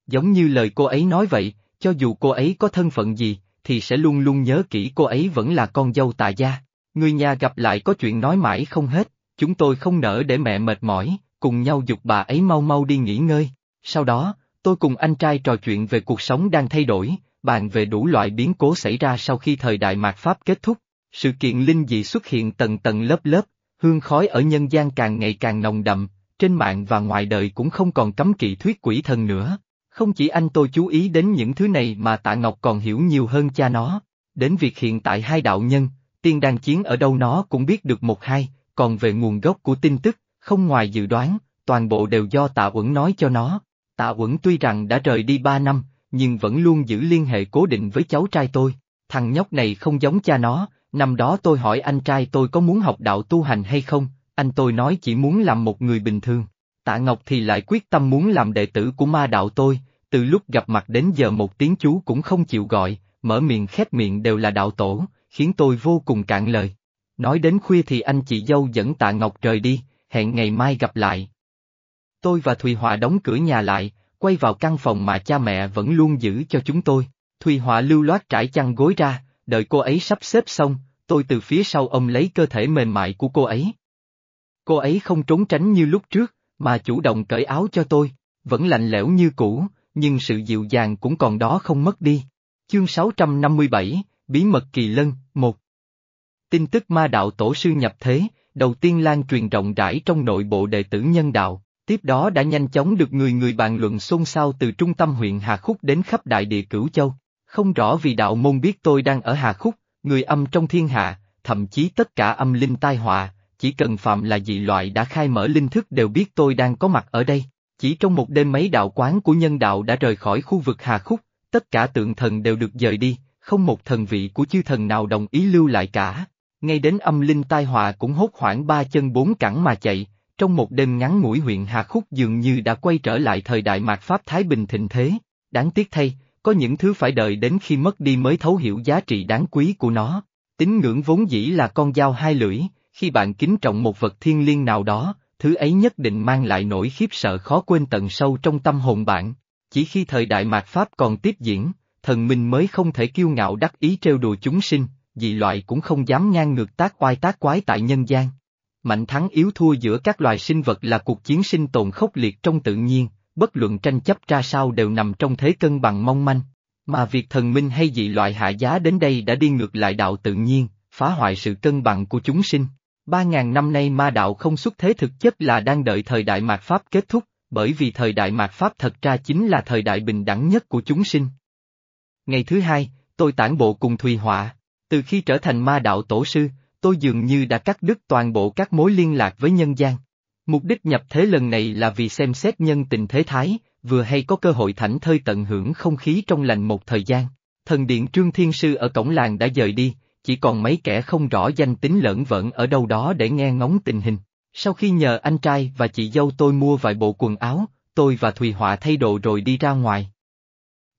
Giống như lời cô ấy nói vậy, cho dù cô ấy có thân phận gì, thì sẽ luôn luôn nhớ kỹ cô ấy vẫn là con dâu tạ gia. Người nhà gặp lại có chuyện nói mãi không hết, chúng tôi không nỡ để mẹ mệt mỏi, cùng nhau dục bà ấy mau mau đi nghỉ ngơi. Sau đó, tôi cùng anh trai trò chuyện về cuộc sống đang thay đổi, bàn về đủ loại biến cố xảy ra sau khi thời đại mạt Pháp kết thúc. Sự kiện linh dị xuất hiện tầng tầng lớp lớp, hương khói ở nhân gian càng ngày càng nồng đậm, trên mạng và ngoài đời cũng không còn cấm kỵ thuyết quỷ thần nữa. Không chỉ anh tôi chú ý đến những thứ này mà Tạ Ngọc còn hiểu nhiều hơn cha nó, đến việc hiện tại hai đạo nhân, tiên đan chiến ở đâu nó cũng biết được một hai, còn về nguồn gốc của tin tức, không ngoài dự đoán, toàn bộ đều do Tạ Uẩn nói cho nó. Tạ Uẩn tuy rằng đã rời đi ba năm, nhưng vẫn luôn giữ liên hệ cố định với cháu trai tôi. Thằng nhóc này không giống cha nó, năm đó tôi hỏi anh trai tôi có muốn học đạo tu hành hay không, anh tôi nói chỉ muốn làm một người bình thường. Tạ Ngọc thì lại quyết tâm muốn làm đệ tử của ma đạo tôi, từ lúc gặp mặt đến giờ một tiếng chú cũng không chịu gọi, mở miệng khép miệng đều là đạo tổ, khiến tôi vô cùng cạn lời. Nói đến khuya thì anh chị dâu dẫn Tạ Ngọc rời đi, hẹn ngày mai gặp lại. Tôi và Thùy Họa đóng cửa nhà lại, quay vào căn phòng mà cha mẹ vẫn luôn giữ cho chúng tôi. Thùy Họa lưu loát trải chăn gối ra, đợi cô ấy sắp xếp xong, tôi từ phía sau ôm lấy cơ thể mềm mại của cô ấy. Cô ấy không trốn tránh như lúc trước, mà chủ động cởi áo cho tôi, vẫn lạnh lẽo như cũ, nhưng sự dịu dàng cũng còn đó không mất đi. Chương 657, Bí mật Kỳ Lân, 1 Tin tức ma đạo tổ sư nhập thế, đầu tiên lan truyền rộng rãi trong nội bộ đệ tử nhân đạo, tiếp đó đã nhanh chóng được người người bàn luận xôn xao từ trung tâm huyện Hà Khúc đến khắp đại địa cửu châu. Không rõ vì đạo môn biết tôi đang ở Hà Khúc, người âm trong thiên hạ, thậm chí tất cả âm linh tai họa, chỉ cần phạm là dị loại đã khai mở linh thức đều biết tôi đang có mặt ở đây. Chỉ trong một đêm mấy đạo quán của nhân đạo đã rời khỏi khu vực Hà Khúc, tất cả tượng thần đều được dời đi, không một thần vị của chư thần nào đồng ý lưu lại cả. Ngay đến âm linh tai họa cũng hốt hoảng ba chân bốn cẳng mà chạy, trong một đêm ngắn ngủi huyện Hà Khúc dường như đã quay trở lại thời đại mạt Pháp Thái Bình thịnh thế. Đáng tiếc thay, có những thứ phải đợi đến khi mất đi mới thấu hiểu giá trị đáng quý của nó. Tín ngưỡng vốn dĩ là con dao hai lưỡi, khi bạn kính trọng một vật thiên liêng nào đó, thứ ấy nhất định mang lại nỗi khiếp sợ khó quên tận sâu trong tâm hồn bạn. Chỉ khi thời đại mạt Pháp còn tiếp diễn, thần minh mới không thể kiêu ngạo đắc ý trêu đùa chúng sinh, dị loại cũng không dám ngang ngược tác oai tác quái tại nhân gian. Mạnh thắng yếu thua giữa các loài sinh vật là cuộc chiến sinh tồn khốc liệt trong tự nhiên, bất luận tranh chấp ra sao đều nằm trong thế cân bằng mong manh. Mà việc thần minh hay dị loại hạ giá đến đây đã đi ngược lại đạo tự nhiên, phá hoại sự cân bằng của chúng sinh. Ba ngàn năm nay ma đạo không xuất thế thực chất là đang đợi thời đại mạt Pháp kết thúc, bởi vì thời đại mạt Pháp thật ra chính là thời đại bình đẳng nhất của chúng sinh. Ngày thứ hai, tôi tản bộ cùng Thùy Họa. Từ khi trở thành ma đạo tổ sư, tôi dường như đã cắt đứt toàn bộ các mối liên lạc với nhân gian. Mục đích nhập thế lần này là vì xem xét nhân tình thế thái, vừa hay có cơ hội thảnh thơi tận hưởng không khí trong lành một thời gian. Thần điện Trương Thiên Sư ở cổng làng đã dời đi, chỉ còn mấy kẻ không rõ danh tính lẫn vẫn ở đâu đó để nghe ngóng tình hình. Sau khi nhờ anh trai và chị dâu tôi mua vài bộ quần áo, tôi và Thùy Họa thay đồ rồi đi ra ngoài.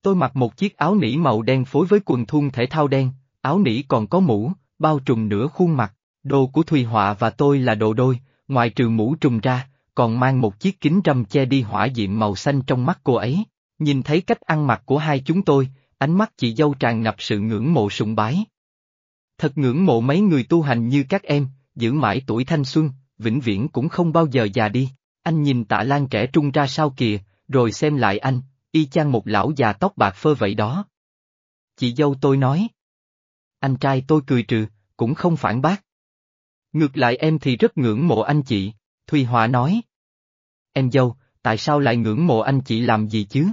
Tôi mặc một chiếc áo nỉ màu đen phối với quần thun thể thao đen, áo nỉ còn có mũ, bao trùm nửa khuôn mặt, đồ của Thùy Họa và tôi là đồ đôi, ngoài trừ mũ trùm ra, còn mang một chiếc kính râm che đi hỏa diệm màu xanh trong mắt cô ấy. Nhìn thấy cách ăn mặc của hai chúng tôi, ánh mắt chị dâu tràn ngập sự ngưỡng mộ sùng bái. Thật ngưỡng mộ mấy người tu hành như các em, giữ mãi tuổi thanh xuân, vĩnh viễn cũng không bao giờ già đi. Anh nhìn tạ lan trẻ trung ra sao kìa, rồi xem lại anh, y chang một lão già tóc bạc phơ vậy đó. Chị dâu tôi nói. Anh trai tôi cười trừ, cũng không phản bác. Ngược lại em thì rất ngưỡng mộ anh chị, Thùy Hòa nói. Em dâu, tại sao lại ngưỡng mộ anh chị làm gì chứ?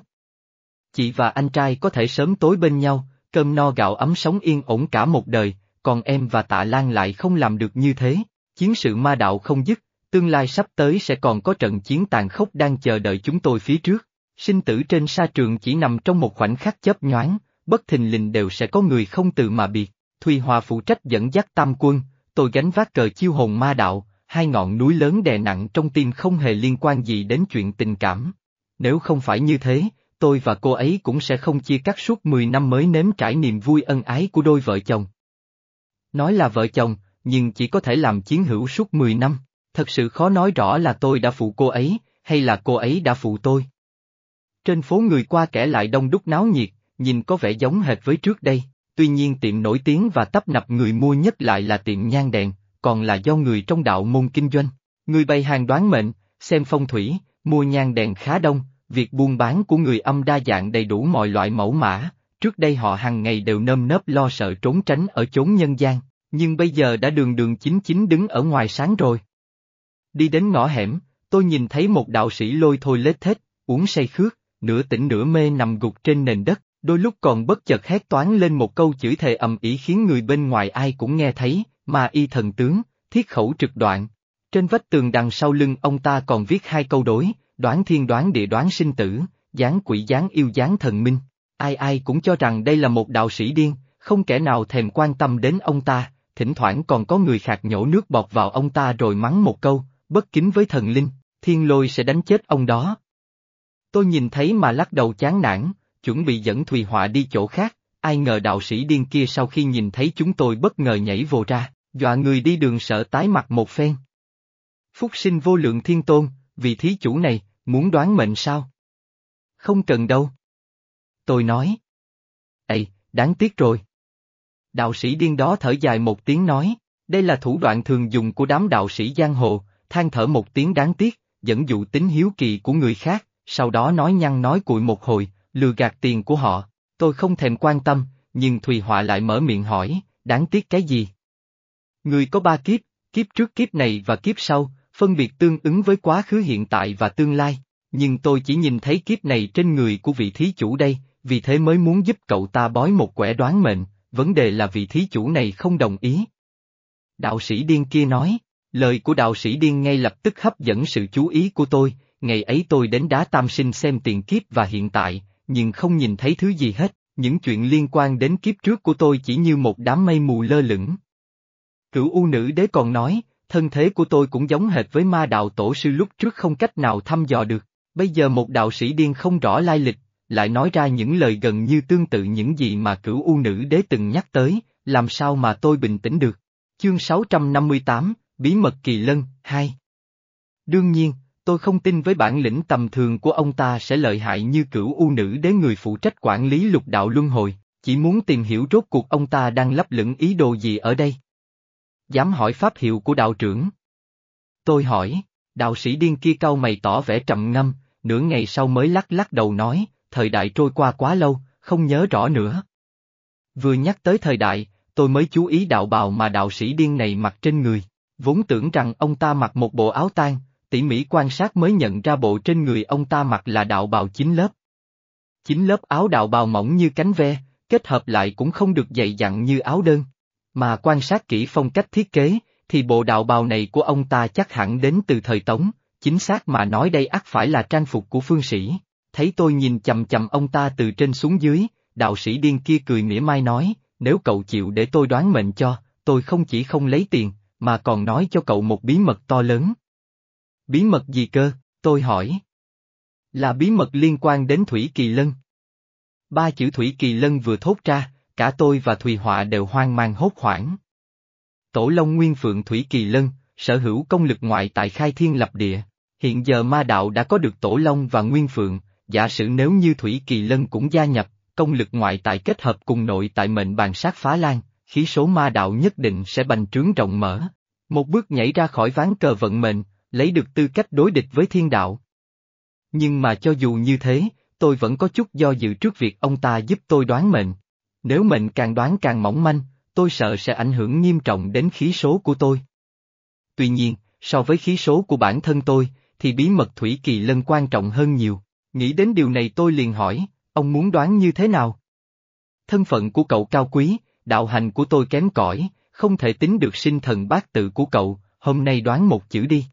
Chị và anh trai có thể sớm tối bên nhau, cơm no gạo ấm sống yên ổn cả một đời, còn em và tạ Lan lại không làm được như thế. Chiến sự ma đạo không dứt, tương lai sắp tới sẽ còn có trận chiến tàn khốc đang chờ đợi chúng tôi phía trước. Sinh tử trên sa trường chỉ nằm trong một khoảnh khắc chấp nhoáng, bất thình lình đều sẽ có người không từ mà biệt. Thùy Hòa phụ trách dẫn dắt tam quân, tôi gánh vác cờ chiêu hồn ma đạo, hai ngọn núi lớn đè nặng trong tim không hề liên quan gì đến chuyện tình cảm. nếu không phải như thế, tôi và cô ấy cũng sẽ không chia cắt suốt 10 năm mới nếm trải niềm vui ân ái của đôi vợ chồng. Nói là vợ chồng, nhưng chỉ có thể làm chiến hữu suốt 10 năm, thật sự khó nói rõ là tôi đã phụ cô ấy, hay là cô ấy đã phụ tôi. Trên phố người qua kẻ lại đông đúc náo nhiệt, nhìn có vẻ giống hệt với trước đây, tuy nhiên tiệm nổi tiếng và tấp nập người mua nhất lại là tiệm nhang đèn, còn là do người trong đạo môn kinh doanh. Người bày hàng đoán mệnh, xem phong thủy, mua nhang đèn khá đông, việc buôn bán của người âm đa dạng đầy đủ mọi loại mẫu mã, trước đây họ hàng ngày đều nơm nớp lo sợ trốn tránh ở chốn nhân gian, nhưng bây giờ đã đường đường chính chính đứng ở ngoài sáng rồi. Đi đến ngõ hẻm, tôi nhìn thấy một đạo sĩ lôi thôi lết thết, uống say khước, nửa tỉnh nửa mê nằm gục trên nền đất, đôi lúc còn bất chợt hét toán lên một câu chửi thề ầm ĩ khiến người bên ngoài ai cũng nghe thấy, mà y thần tướng, thiết khẩu trực đoạn. Trên vách tường đằng sau lưng ông ta còn viết hai câu đối, đoán thiên đoán địa đoán sinh tử, gián quỷ gián yêu gián thần minh. Ai ai cũng cho rằng đây là một đạo sĩ điên, không kẻ nào thèm quan tâm đến ông ta, thỉnh thoảng còn có người khạc nhổ nước bọt vào ông ta rồi mắng một câu, bất kính với thần linh, thiên lôi sẽ đánh chết ông đó. Tôi nhìn thấy mà lắc đầu chán nản, chuẩn bị dẫn Thùy Họa đi chỗ khác, ai ngờ đạo sĩ điên kia sau khi nhìn thấy chúng tôi bất ngờ nhảy vô ra, dọa người đi đường sợ tái mặt một phen. Phúc sinh vô lượng thiên tôn, vì thí chủ này, muốn đoán mệnh sao? Không cần đâu. Tôi nói. Ây, đáng tiếc rồi. Đạo sĩ điên đó thở dài một tiếng nói, đây là thủ đoạn thường dùng của đám đạo sĩ giang hồ, than thở một tiếng đáng tiếc, dẫn dụ tính hiếu kỳ của người khác, sau đó nói nhăn nói cuội một hồi, lừa gạt tiền của họ, tôi không thèm quan tâm, nhưng Thùy Họa lại mở miệng hỏi, đáng tiếc cái gì? Người có ba kiếp, kiếp trước kiếp này và kiếp sau, phân biệt tương ứng với quá khứ hiện tại và tương lai, nhưng tôi chỉ nhìn thấy kiếp này trên người của vị thí chủ đây, vì thế mới muốn giúp cậu ta bói một quẻ đoán mệnh, vấn đề là vị thí chủ này không đồng ý. Đạo sĩ điên kia nói, lời của đạo sĩ điên ngay lập tức hấp dẫn sự chú ý của tôi, ngày ấy tôi đến đá tam sinh xem tiền kiếp và hiện tại, nhưng không nhìn thấy thứ gì hết, những chuyện liên quan đến kiếp trước của tôi chỉ như một đám mây mù lơ lửng. Cửu U nữ đế còn nói, thân thế của tôi cũng giống hệt với ma đạo tổ sư lúc trước không cách nào thăm dò được, bây giờ một đạo sĩ điên không rõ lai lịch, lại nói ra những lời gần như tương tự những gì mà cửu U nữ đế từng nhắc tới, làm sao mà tôi bình tĩnh được. Chương 658, Bí mật kỳ lân, 2 Đương nhiên, tôi không tin với bản lĩnh tầm thường của ông ta sẽ lợi hại như cửu U nữ đế người phụ trách quản lý lục đạo luân hồi, chỉ muốn tìm hiểu rốt cuộc ông ta đang lấp lửng ý đồ gì ở đây. Dám hỏi pháp hiệu của đạo trưởng. Tôi hỏi, đạo sĩ điên kia cau mày tỏ vẻ trầm ngâm, nửa ngày sau mới lắc lắc đầu nói, thời đại trôi qua quá lâu, không nhớ rõ nữa. Vừa nhắc tới thời đại, tôi mới chú ý đạo bào mà đạo sĩ điên này mặc trên người, vốn tưởng rằng ông ta mặc một bộ áo tang, tỉ mỉ quan sát mới nhận ra bộ trên người ông ta mặc là đạo bào chín lớp. Chín lớp áo đạo bào mỏng như cánh ve, kết hợp lại cũng không được dày dặn như áo đơn. Mà quan sát kỹ phong cách thiết kế, thì bộ đạo bào này của ông ta chắc hẳn đến từ thời Tống, chính xác mà nói đây ắt phải là trang phục của phương sĩ. Thấy tôi nhìn chầm chầm ông ta từ trên xuống dưới, đạo sĩ điên kia cười mỉa mai nói, nếu cậu chịu để tôi đoán mệnh cho, tôi không chỉ không lấy tiền, mà còn nói cho cậu một bí mật to lớn. Bí mật gì cơ, tôi hỏi. Là bí mật liên quan đến Thủy Kỳ Lân. Ba chữ Thủy Kỳ Lân vừa thốt ra, cả tôi và Thùy Họa đều hoang mang hốt hoảng. Tổ Long Nguyên Phượng Thủy Kỳ Lân, sở hữu công lực ngoại tại khai thiên lập địa. Hiện giờ ma đạo đã có được Tổ Long và Nguyên Phượng, giả sử nếu như Thủy Kỳ Lân cũng gia nhập, công lực ngoại tại kết hợp cùng nội tại mệnh bàn sát phá lan, khí số ma đạo nhất định sẽ bành trướng rộng mở. Một bước nhảy ra khỏi ván cờ vận mệnh, lấy được tư cách đối địch với thiên đạo. Nhưng mà cho dù như thế, tôi vẫn có chút do dự trước việc ông ta giúp tôi đoán mệnh. Nếu mệnh càng đoán càng mỏng manh, tôi sợ sẽ ảnh hưởng nghiêm trọng đến khí số của tôi. Tuy nhiên, so với khí số của bản thân tôi, thì bí mật Thủy Kỳ Lân quan trọng hơn nhiều. Nghĩ đến điều này tôi liền hỏi, ông muốn đoán như thế nào? Thân phận của cậu cao quý, đạo hành của tôi kém cỏi, không thể tính được sinh thần bát tự của cậu, hôm nay đoán một chữ đi.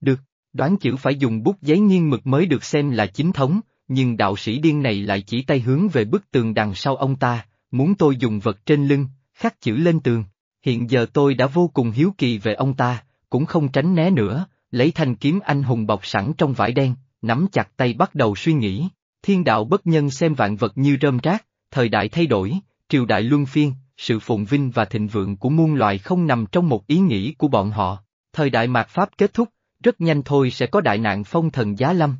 Được, đoán chữ phải dùng bút giấy nghiêng mực mới được xem là chính thống, nhưng đạo sĩ điên này lại chỉ tay hướng về bức tường đằng sau ông ta, muốn tôi dùng vật trên lưng, khắc chữ lên tường. Hiện giờ tôi đã vô cùng hiếu kỳ về ông ta, cũng không tránh né nữa, lấy thanh kiếm anh hùng bọc sẵn trong vải đen, nắm chặt tay bắt đầu suy nghĩ. Thiên đạo bất nhân xem vạn vật như rơm rác, thời đại thay đổi, triều đại luân phiên, sự phồn vinh và thịnh vượng của muôn loài không nằm trong một ý nghĩ của bọn họ. Thời đại mạt Pháp kết thúc, rất nhanh thôi sẽ có đại nạn phong thần giá lâm.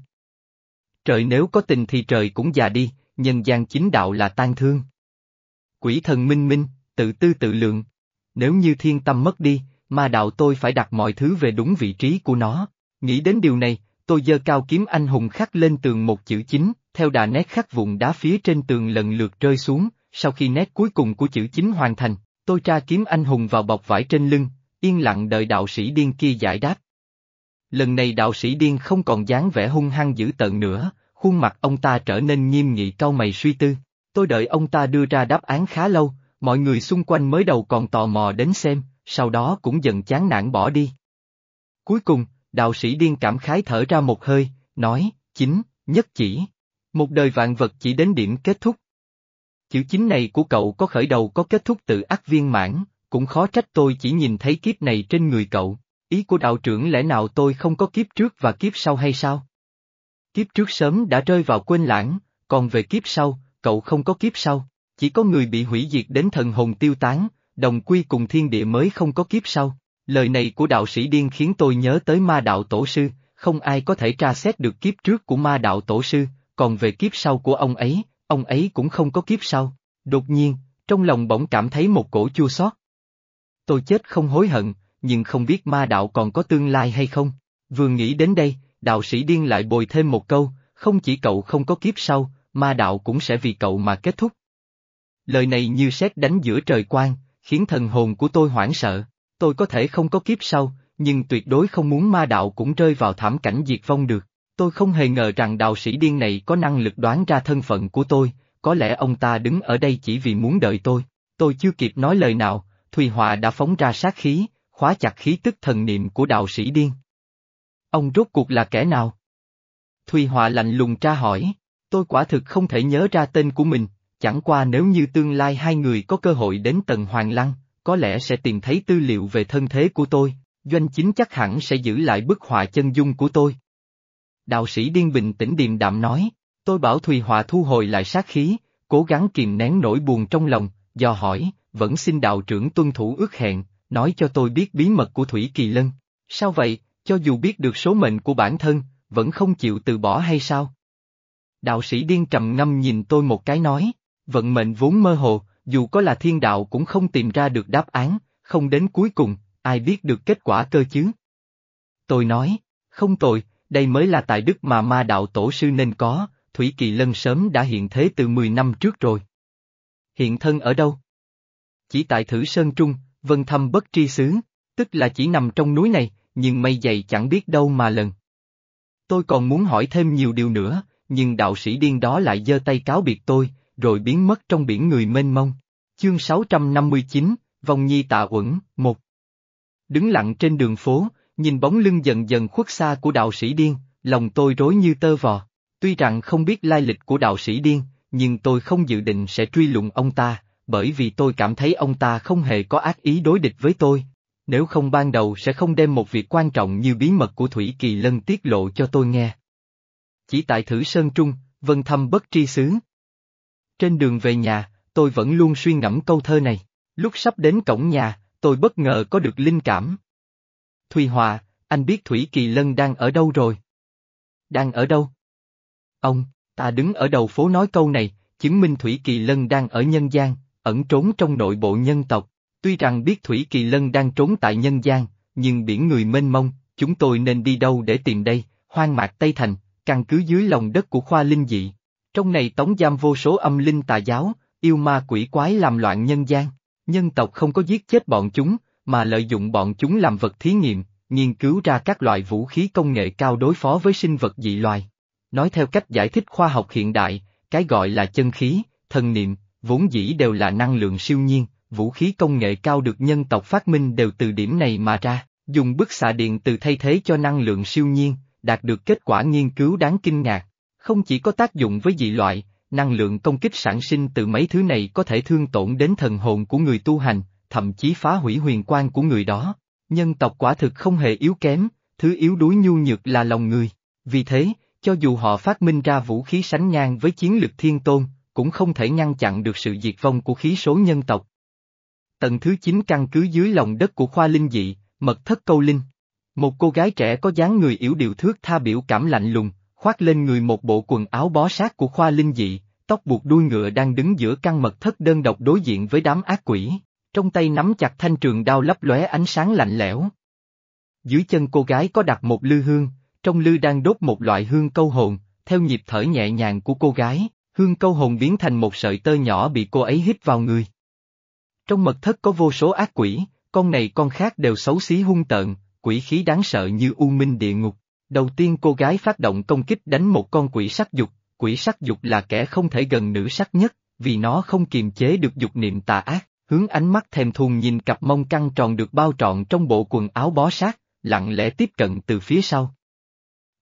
Trời nếu có tình thì trời cũng già đi, nhân gian chính đạo là tan thương. Quỷ thần minh minh, tự tư tự lượng. Nếu như thiên tâm mất đi, ma đạo tôi phải đặt mọi thứ về đúng vị trí của nó. Nghĩ đến điều này, tôi giơ cao kiếm anh hùng khắc lên tường một chữ chính, theo đà nét khắc vụn đá phía trên tường lần lượt rơi xuống, sau khi nét cuối cùng của chữ chính hoàn thành, tôi tra kiếm anh hùng vào bọc vải trên lưng, yên lặng đợi đạo sĩ điên kia giải đáp. Lần này đạo sĩ điên không còn dáng vẻ hung hăng dữ tợn nữa, khuôn mặt ông ta trở nên nghiêm nghị cau mày suy tư. Tôi đợi ông ta đưa ra đáp án khá lâu, mọi người xung quanh mới đầu còn tò mò đến xem, sau đó cũng dần chán nản bỏ đi. Cuối cùng, đạo sĩ điên cảm khái thở ra một hơi, nói, chính, nhất chỉ. Một đời vạn vật chỉ đến điểm kết thúc. Chữ chính này của cậu có khởi đầu có kết thúc tự ác viên mãn, cũng khó trách tôi chỉ nhìn thấy kiếp này trên người cậu. Ý của đạo trưởng lẽ nào tôi không có kiếp trước và kiếp sau hay sao? Kiếp trước sớm đã rơi vào quên lãng, còn về kiếp sau, cậu không có kiếp sau, chỉ có người bị hủy diệt đến thần hồn tiêu tán, đồng quy cùng thiên địa mới không có kiếp sau. Lời này của đạo sĩ điên khiến tôi nhớ tới ma đạo tổ sư, không ai có thể tra xét được kiếp trước của ma đạo tổ sư, còn về kiếp sau của ông ấy, ông ấy cũng không có kiếp sau. Đột nhiên, trong lòng bỗng cảm thấy một cổ chua xót. Tôi chết không hối hận, nhưng không biết ma đạo còn có tương lai hay không. Vừa nghĩ đến đây, đạo sĩ điên lại bồi thêm một câu, không chỉ cậu không có kiếp sau, ma đạo cũng sẽ vì cậu mà kết thúc. Lời này như sét đánh giữa trời quang, khiến thần hồn của tôi hoảng sợ. Tôi có thể không có kiếp sau, nhưng tuyệt đối không muốn ma đạo cũng rơi vào thảm cảnh diệt vong được. Tôi không hề ngờ rằng đạo sĩ điên này có năng lực đoán ra thân phận của tôi, có lẽ ông ta đứng ở đây chỉ vì muốn đợi tôi. Tôi chưa kịp nói lời nào, Thùy Họa đã phóng ra sát khí, khóa chặt khí tức thần niệm của đạo sĩ điên. Ông rốt cuộc là kẻ nào? Thùy Họa lạnh lùng tra hỏi, tôi quả thực không thể nhớ ra tên của mình, chẳng qua nếu như tương lai hai người có cơ hội đến tầng Hoàng Lăng, có lẽ sẽ tìm thấy tư liệu về thân thế của tôi, doanh chính chắc hẳn sẽ giữ lại bức họa chân dung của tôi. Đạo sĩ điên bình tĩnh điềm đạm nói, tôi bảo Thùy Họa thu hồi lại sát khí, cố gắng kìm nén nỗi buồn trong lòng, do hỏi, vẫn xin đạo trưởng tuân thủ ước hẹn, nói cho tôi biết bí mật của Thủy Kỳ Lân. Sao vậy, cho dù biết được số mệnh của bản thân, vẫn không chịu từ bỏ hay sao? Đạo sĩ điên trầm ngâm nhìn tôi một cái nói, vận mệnh vốn mơ hồ, dù có là thiên đạo cũng không tìm ra được đáp án, không đến cuối cùng, ai biết được kết quả cơ chứ? Tôi nói, không tội, đây mới là tài đức mà ma đạo tổ sư nên có, Thủy Kỳ Lân sớm đã hiện thế từ 10 năm trước rồi. Hiện thân ở đâu? Chỉ tại Thử Sơn Trung, Vân Thâm bất tri xứ, tức là chỉ nằm trong núi này, nhưng mây dày chẳng biết đâu mà lần. Tôi còn muốn hỏi thêm nhiều điều nữa, nhưng đạo sĩ điên đó lại giơ tay cáo biệt tôi, rồi biến mất trong biển người mênh mông. Chương 659, Vòng Nhi Tạ Uẩn, một Đứng lặng trên đường phố, nhìn bóng lưng dần dần khuất xa của đạo sĩ điên, lòng tôi rối như tơ vò. Tuy rằng không biết lai lịch của đạo sĩ điên, nhưng tôi không dự định sẽ truy lùng ông ta, bởi vì tôi cảm thấy ông ta không hề có ác ý đối địch với tôi. Nếu không ban đầu sẽ không đem một việc quan trọng như bí mật của Thủy Kỳ Lân tiết lộ cho tôi nghe. Chỉ tại Thử Sơn Trung, Vân Thâm bất tri xứ. Trên đường về nhà, tôi vẫn luôn suy ngẫm câu thơ này. Lúc sắp đến cổng nhà, tôi bất ngờ có được linh cảm. Thùy Hòa, anh biết Thủy Kỳ Lân đang ở đâu rồi? Đang ở đâu? Ông, ta đứng ở đầu phố nói câu này, chứng minh Thủy Kỳ Lân đang ở nhân gian, ẩn trốn trong nội bộ nhân tộc. Tuy rằng biết Thủy Kỳ Lân đang trốn tại nhân gian, nhưng biển người mênh mông, chúng tôi nên đi đâu để tìm đây, hoang mạc Tây Thành, căn cứ dưới lòng đất của khoa linh dị. Trong này tống giam vô số âm linh tà giáo, yêu ma quỷ quái làm loạn nhân gian. Nhân tộc không có giết chết bọn chúng, mà lợi dụng bọn chúng làm vật thí nghiệm, nghiên cứu ra các loại vũ khí công nghệ cao đối phó với sinh vật dị loài. Nói theo cách giải thích khoa học hiện đại, cái gọi là chân khí, thần niệm, vốn dĩ đều là năng lượng siêu nhiên, vũ khí công nghệ cao được nhân tộc phát minh đều từ điểm này mà ra, dùng bức xạ điện từ thay thế cho năng lượng siêu nhiên, đạt được kết quả nghiên cứu đáng kinh ngạc. Không chỉ có tác dụng với dị loại, năng lượng công kích sản sinh từ mấy thứ này có thể thương tổn đến thần hồn của người tu hành, thậm chí phá hủy huyền quan của người đó. Nhân tộc quả thực không hề yếu kém, thứ yếu đuối nhu nhược là lòng người. Vì thế, Cho dù họ phát minh ra vũ khí sánh ngang với chiến lực thiên tôn, cũng không thể ngăn chặn được sự diệt vong của khí số nhân tộc. Tầng thứ 9 căn cứ dưới lòng đất của khoa linh dị, mật thất câu linh. Một cô gái trẻ có dáng người yếu điệu thước tha biểu cảm lạnh lùng, khoác lên người một bộ quần áo bó sát của khoa linh dị, tóc buộc đuôi ngựa đang đứng giữa căn mật thất đơn độc đối diện với đám ác quỷ, trong tay nắm chặt thanh trường đao lấp lóe ánh sáng lạnh lẽo. Dưới chân cô gái có đặt một lư hương, trong lư đang đốt một loại hương câu hồn, theo nhịp thở nhẹ nhàng của cô gái, hương câu hồn biến thành một sợi tơ nhỏ bị cô ấy hít vào người. Trong mật thất có vô số ác quỷ, con này con khác đều xấu xí hung tợn, quỷ khí đáng sợ như u minh địa ngục. Đầu tiên cô gái phát động công kích đánh một con quỷ sắc dục, quỷ sắc dục là kẻ không thể gần nữ sắc nhất, vì nó không kiềm chế được dục niệm tà ác, hướng ánh mắt thèm thuồng nhìn cặp mông căng tròn được bao trọn trong bộ quần áo bó sát, lặng lẽ tiếp cận từ phía sau.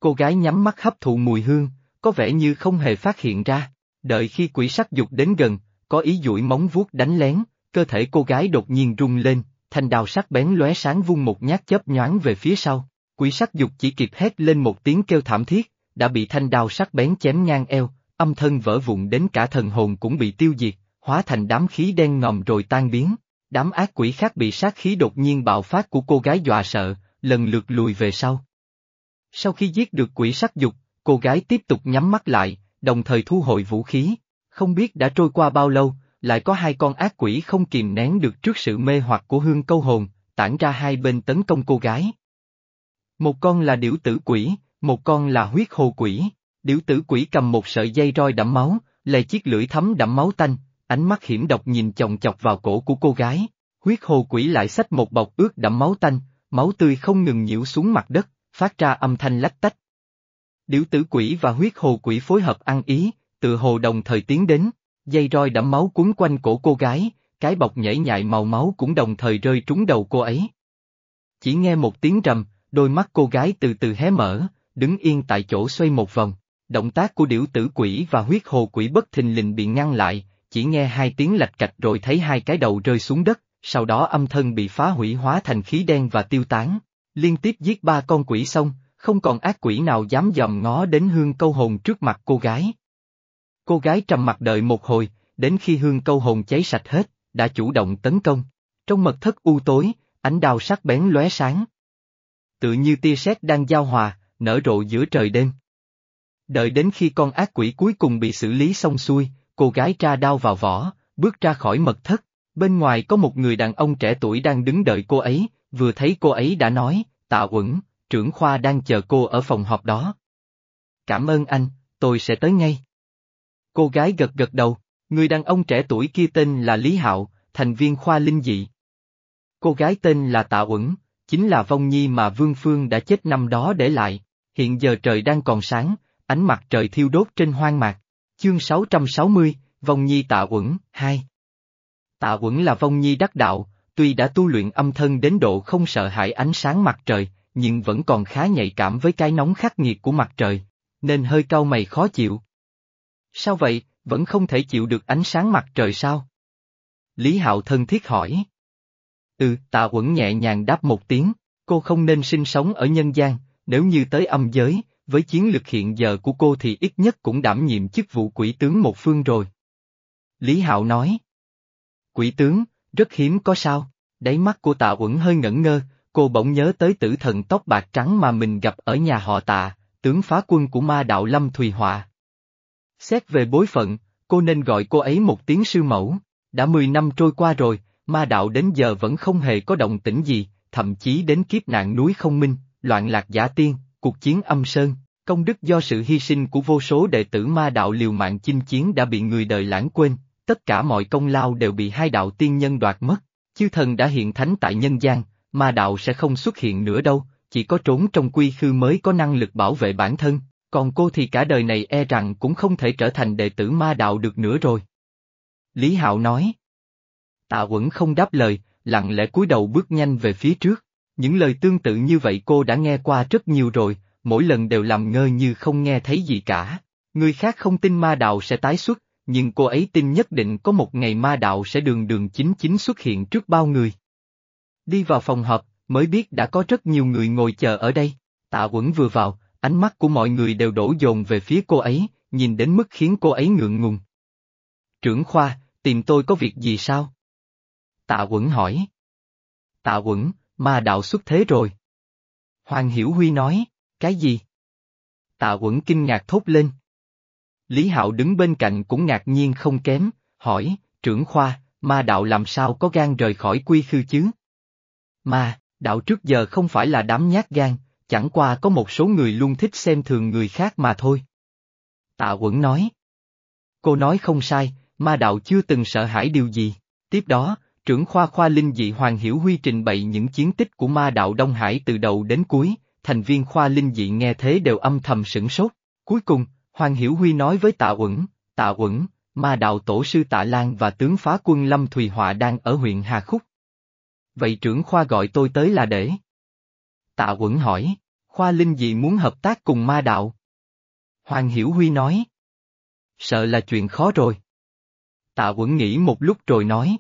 Cô gái nhắm mắt hấp thụ mùi hương, có vẻ như không hề phát hiện ra, đợi khi quỷ sắc dục đến gần, có ý duỗi móng vuốt đánh lén, cơ thể cô gái đột nhiên rung lên, thanh đào sắc bén lóe sáng vung một nhát chớp nhoáng về phía sau, quỷ sắc dục chỉ kịp hét lên một tiếng kêu thảm thiết, đã bị thanh đao sắc bén chém ngang eo, âm thân vỡ vụn đến cả thần hồn cũng bị tiêu diệt, hóa thành đám khí đen ngòm rồi tan biến. Đám ác quỷ khác bị sát khí đột nhiên bạo phát của cô gái dọa sợ, lần lượt lùi về sau. Sau khi giết được quỷ sắc dục, cô gái tiếp tục nhắm mắt lại, đồng thời thu hồi vũ khí. Không biết đã trôi qua bao lâu, lại có hai con ác quỷ không kìm nén được trước sự mê hoặc của hương câu hồn, tản ra hai bên tấn công cô gái. Một con là điểu tử quỷ, một con là huyết hồ quỷ. Điểu tử quỷ cầm một sợi dây roi đẫm máu, lè chiếc lưỡi thấm đẫm máu tanh, ánh mắt hiểm độc nhìn chồng chọc vào cổ của cô gái. Huyết hồ quỷ lại xách một bọc ướt đẫm máu tanh, máu tươi không ngừng nhiễu xuống mặt đất, phát ra âm thanh lách tách. Điểu tử quỷ và huyết hồ quỷ phối hợp ăn ý, tự hồ đồng thời tiến đến, dây roi đẫm máu cuốn quanh cổ cô gái, cái bọc nhảy nhại màu máu cũng đồng thời rơi trúng đầu cô ấy. Chỉ nghe một tiếng rầm, đôi mắt cô gái từ từ hé mở, đứng yên tại chỗ xoay một vòng. Động tác của điểu tử quỷ và huyết hồ quỷ bất thình lình bị ngăn lại, chỉ nghe hai tiếng lạch cạch rồi thấy hai cái đầu rơi xuống đất, sau đó âm thân bị phá hủy hóa thành khí đen và tiêu tán. Liên tiếp giết ba con quỷ xong, không còn ác quỷ nào dám dòm ngó đến hương câu hồn trước mặt cô gái. Cô gái trầm mặt đợi một hồi, đến khi hương câu hồn cháy sạch hết, đã chủ động tấn công. Trong mật thất u tối, ánh đào sắc bén lóe sáng. Tự như tia sét đang giao hòa, nở rộ giữa trời đêm. Đợi đến khi con ác quỷ cuối cùng bị xử lý xong xuôi, cô gái tra đao vào vỏ, bước ra khỏi mật thất. Bên ngoài có một người đàn ông trẻ tuổi đang đứng đợi cô ấy, vừa thấy cô ấy đã nói, tạ uẩn, trưởng khoa đang chờ cô ở phòng họp đó. Cảm ơn anh, tôi sẽ tới ngay. Cô gái gật gật đầu, người đàn ông trẻ tuổi kia tên là Lý Hạo, thành viên khoa linh dị. Cô gái tên là Tạ Uẩn, chính là vong nhi mà Vương Phương đã chết năm đó để lại. Hiện giờ trời đang còn sáng, ánh mặt trời thiêu đốt trên hoang mạc. Chương 660, Vong Nhi Tạ Uẩn, 2 Tạ Uẩn là Vong Nhi đắc đạo, tuy đã tu luyện âm thân đến độ không sợ hãi ánh sáng mặt trời, nhưng vẫn còn khá nhạy cảm với cái nóng khắc nghiệt của mặt trời, nên hơi cau mày khó chịu. Sao vậy, vẫn không thể chịu được ánh sáng mặt trời sao? Lý Hạo thân thiết hỏi. Ừ, tạ quẩn nhẹ nhàng đáp một tiếng, cô không nên sinh sống ở nhân gian, nếu như tới âm giới, với chiến lực hiện giờ của cô thì ít nhất cũng đảm nhiệm chức vụ quỷ tướng một phương rồi. Lý Hạo nói. Quỷ tướng, rất hiếm có sao, đáy mắt của tạ quẩn hơi ngẩn ngơ, cô bỗng nhớ tới tử thần tóc bạc trắng mà mình gặp ở nhà họ tạ, tướng phá quân của ma đạo Lâm Thùy Họa. Xét về bối phận, cô nên gọi cô ấy một tiếng sư mẫu, đã 10 năm trôi qua rồi, ma đạo đến giờ vẫn không hề có động tĩnh gì, thậm chí đến kiếp nạn núi không minh, loạn lạc giả tiên, cuộc chiến âm sơn, công đức do sự hy sinh của vô số đệ tử ma đạo liều mạng chinh chiến đã bị người đời lãng quên, tất cả mọi công lao đều bị hai đạo tiên nhân đoạt mất, chư thần đã hiện thánh tại nhân gian, ma đạo sẽ không xuất hiện nữa đâu, chỉ có trốn trong quy khư mới có năng lực bảo vệ bản thân, còn cô thì cả đời này e rằng cũng không thể trở thành đệ tử ma đạo được nữa rồi. Lý Hạo nói. Tạ Quẩn không đáp lời, lặng lẽ cúi đầu bước nhanh về phía trước. Những lời tương tự như vậy cô đã nghe qua rất nhiều rồi, mỗi lần đều làm ngơ như không nghe thấy gì cả. Người khác không tin ma đạo sẽ tái xuất, nhưng cô ấy tin nhất định có một ngày ma đạo sẽ đường đường chính chính xuất hiện trước bao người. Đi vào phòng họp, mới biết đã có rất nhiều người ngồi chờ ở đây. Tạ Quẩn vừa vào, ánh mắt của mọi người đều đổ dồn về phía cô ấy, nhìn đến mức khiến cô ấy ngượng ngùng. Trưởng khoa, tìm tôi có việc gì sao? Tạ Quẩn hỏi. Tạ Quẩn, ma đạo xuất thế rồi. Hoàng Hiểu Huy nói, cái gì? Tạ Quẩn kinh ngạc thốt lên. Lý Hạo đứng bên cạnh cũng ngạc nhiên không kém, hỏi, trưởng khoa, ma đạo làm sao có gan rời khỏi quy khư chứ? Ma, đạo trước giờ không phải là đám nhát gan, chẳng qua có một số người luôn thích xem thường người khác mà thôi. Tạ Quẩn nói. Cô nói không sai, ma đạo chưa từng sợ hãi điều gì. Tiếp đó, trưởng khoa khoa linh dị Hoàng Hiểu Huy trình bày những chiến tích của ma đạo Đông Hải từ đầu đến cuối, thành viên khoa linh dị nghe thế đều âm thầm sửng sốt. Cuối cùng, Hoàng Hiểu Huy nói với Tạ Uẩn, Tạ Uẩn, ma đạo tổ sư Tạ Lan và tướng phá quân Lâm Thùy Họa đang ở huyện Hà Khúc. Vậy trưởng khoa gọi tôi tới là để. Tạ Uẩn hỏi, khoa linh dị muốn hợp tác cùng ma đạo. Hoàng Hiểu Huy nói. Sợ là chuyện khó rồi. Tạ Uẩn nghĩ một lúc rồi nói.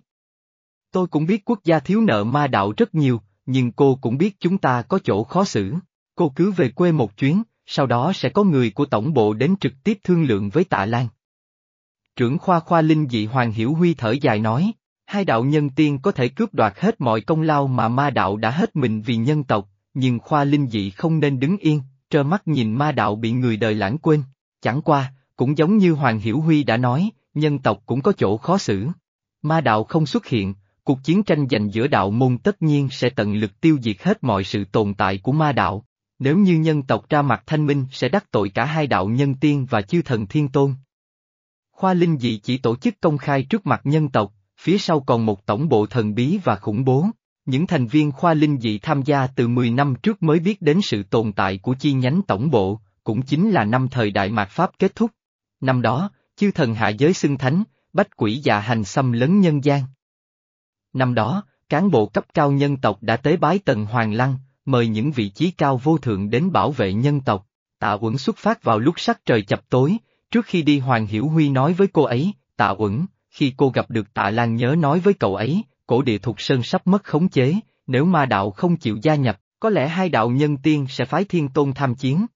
Tôi cũng biết quốc gia thiếu nợ ma đạo rất nhiều, nhưng cô cũng biết chúng ta có chỗ khó xử. Cô cứ về quê một chuyến, sau đó sẽ có người của tổng bộ đến trực tiếp thương lượng với tạ Lan. Trưởng khoa khoa linh dị Hoàng Hiểu Huy thở dài nói, hai đạo nhân tiên có thể cướp đoạt hết mọi công lao mà ma đạo đã hết mình vì nhân tộc, nhưng khoa linh dị không nên đứng yên, trơ mắt nhìn ma đạo bị người đời lãng quên. Chẳng qua, cũng giống như Hoàng Hiểu Huy đã nói, nhân tộc cũng có chỗ khó xử. Ma đạo không xuất hiện, cuộc chiến tranh giành giữa đạo môn tất nhiên sẽ tận lực tiêu diệt hết mọi sự tồn tại của ma đạo. Nếu như nhân tộc ra mặt thanh minh sẽ đắc tội cả hai đạo nhân tiên và chư thần thiên tôn. Khoa linh dị chỉ tổ chức công khai trước mặt nhân tộc, phía sau còn một tổng bộ thần bí và khủng bố. Những thành viên khoa linh dị tham gia từ 10 năm trước mới biết đến sự tồn tại của chi nhánh tổng bộ, cũng chính là năm thời đại mạt Pháp kết thúc. Năm đó, chư thần hạ giới xưng thánh, bách quỷ dạ hành xâm lấn nhân gian. Năm đó, cán bộ cấp cao nhân tộc đã tế bái Tần Hoàng Lăng, mời những vị trí cao vô thượng đến bảo vệ nhân tộc. Tạ Uẩn xuất phát vào lúc sắc trời chập tối, trước khi đi Hoàng Hiểu Huy nói với cô ấy, Tạ Uẩn, khi cô gặp được Tạ Lan nhớ nói với cậu ấy, cổ địa thuộc sơn sắp mất khống chế, nếu ma đạo không chịu gia nhập, có lẽ hai đạo nhân tiên sẽ phái thiên tôn tham chiến.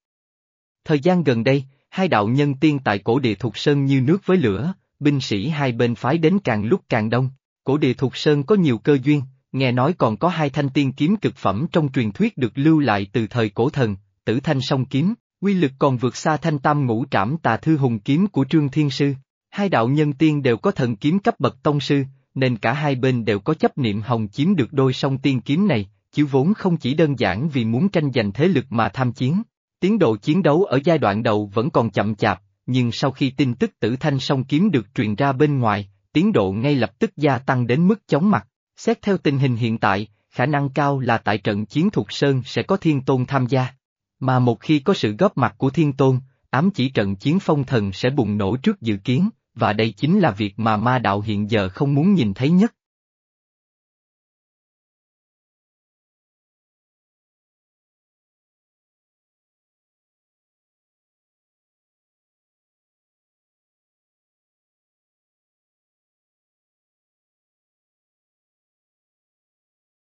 Thời gian gần đây, hai đạo nhân tiên tại cổ địa thuộc sơn như nước với lửa, binh sĩ hai bên phái đến càng lúc càng đông. Cổ địa Thục sơn có nhiều cơ duyên, nghe nói còn có hai thanh tiên kiếm cực phẩm trong truyền thuyết được lưu lại từ thời cổ thần, tử thanh song kiếm, quy lực còn vượt xa thanh tam ngũ trảm tà thư hùng kiếm của Trương Thiên Sư. Hai đạo nhân tiên đều có thần kiếm cấp bậc tông sư, nên cả hai bên đều có chấp niệm hồng chiếm được đôi song tiên kiếm này, chứ vốn không chỉ đơn giản vì muốn tranh giành thế lực mà tham chiến. Tiến độ chiến đấu ở giai đoạn đầu vẫn còn chậm chạp, nhưng sau khi tin tức tử thanh song kiếm được truyền ra bên ngoài, tiến độ ngay lập tức gia tăng đến mức chóng mặt. Xét theo tình hình hiện tại, khả năng cao là tại trận chiến thuộc Sơn sẽ có Thiên Tôn tham gia. Mà một khi có sự góp mặt của Thiên Tôn, ám chỉ trận chiến phong thần sẽ bùng nổ trước dự kiến, và đây chính là việc mà ma đạo hiện giờ không muốn nhìn thấy nhất.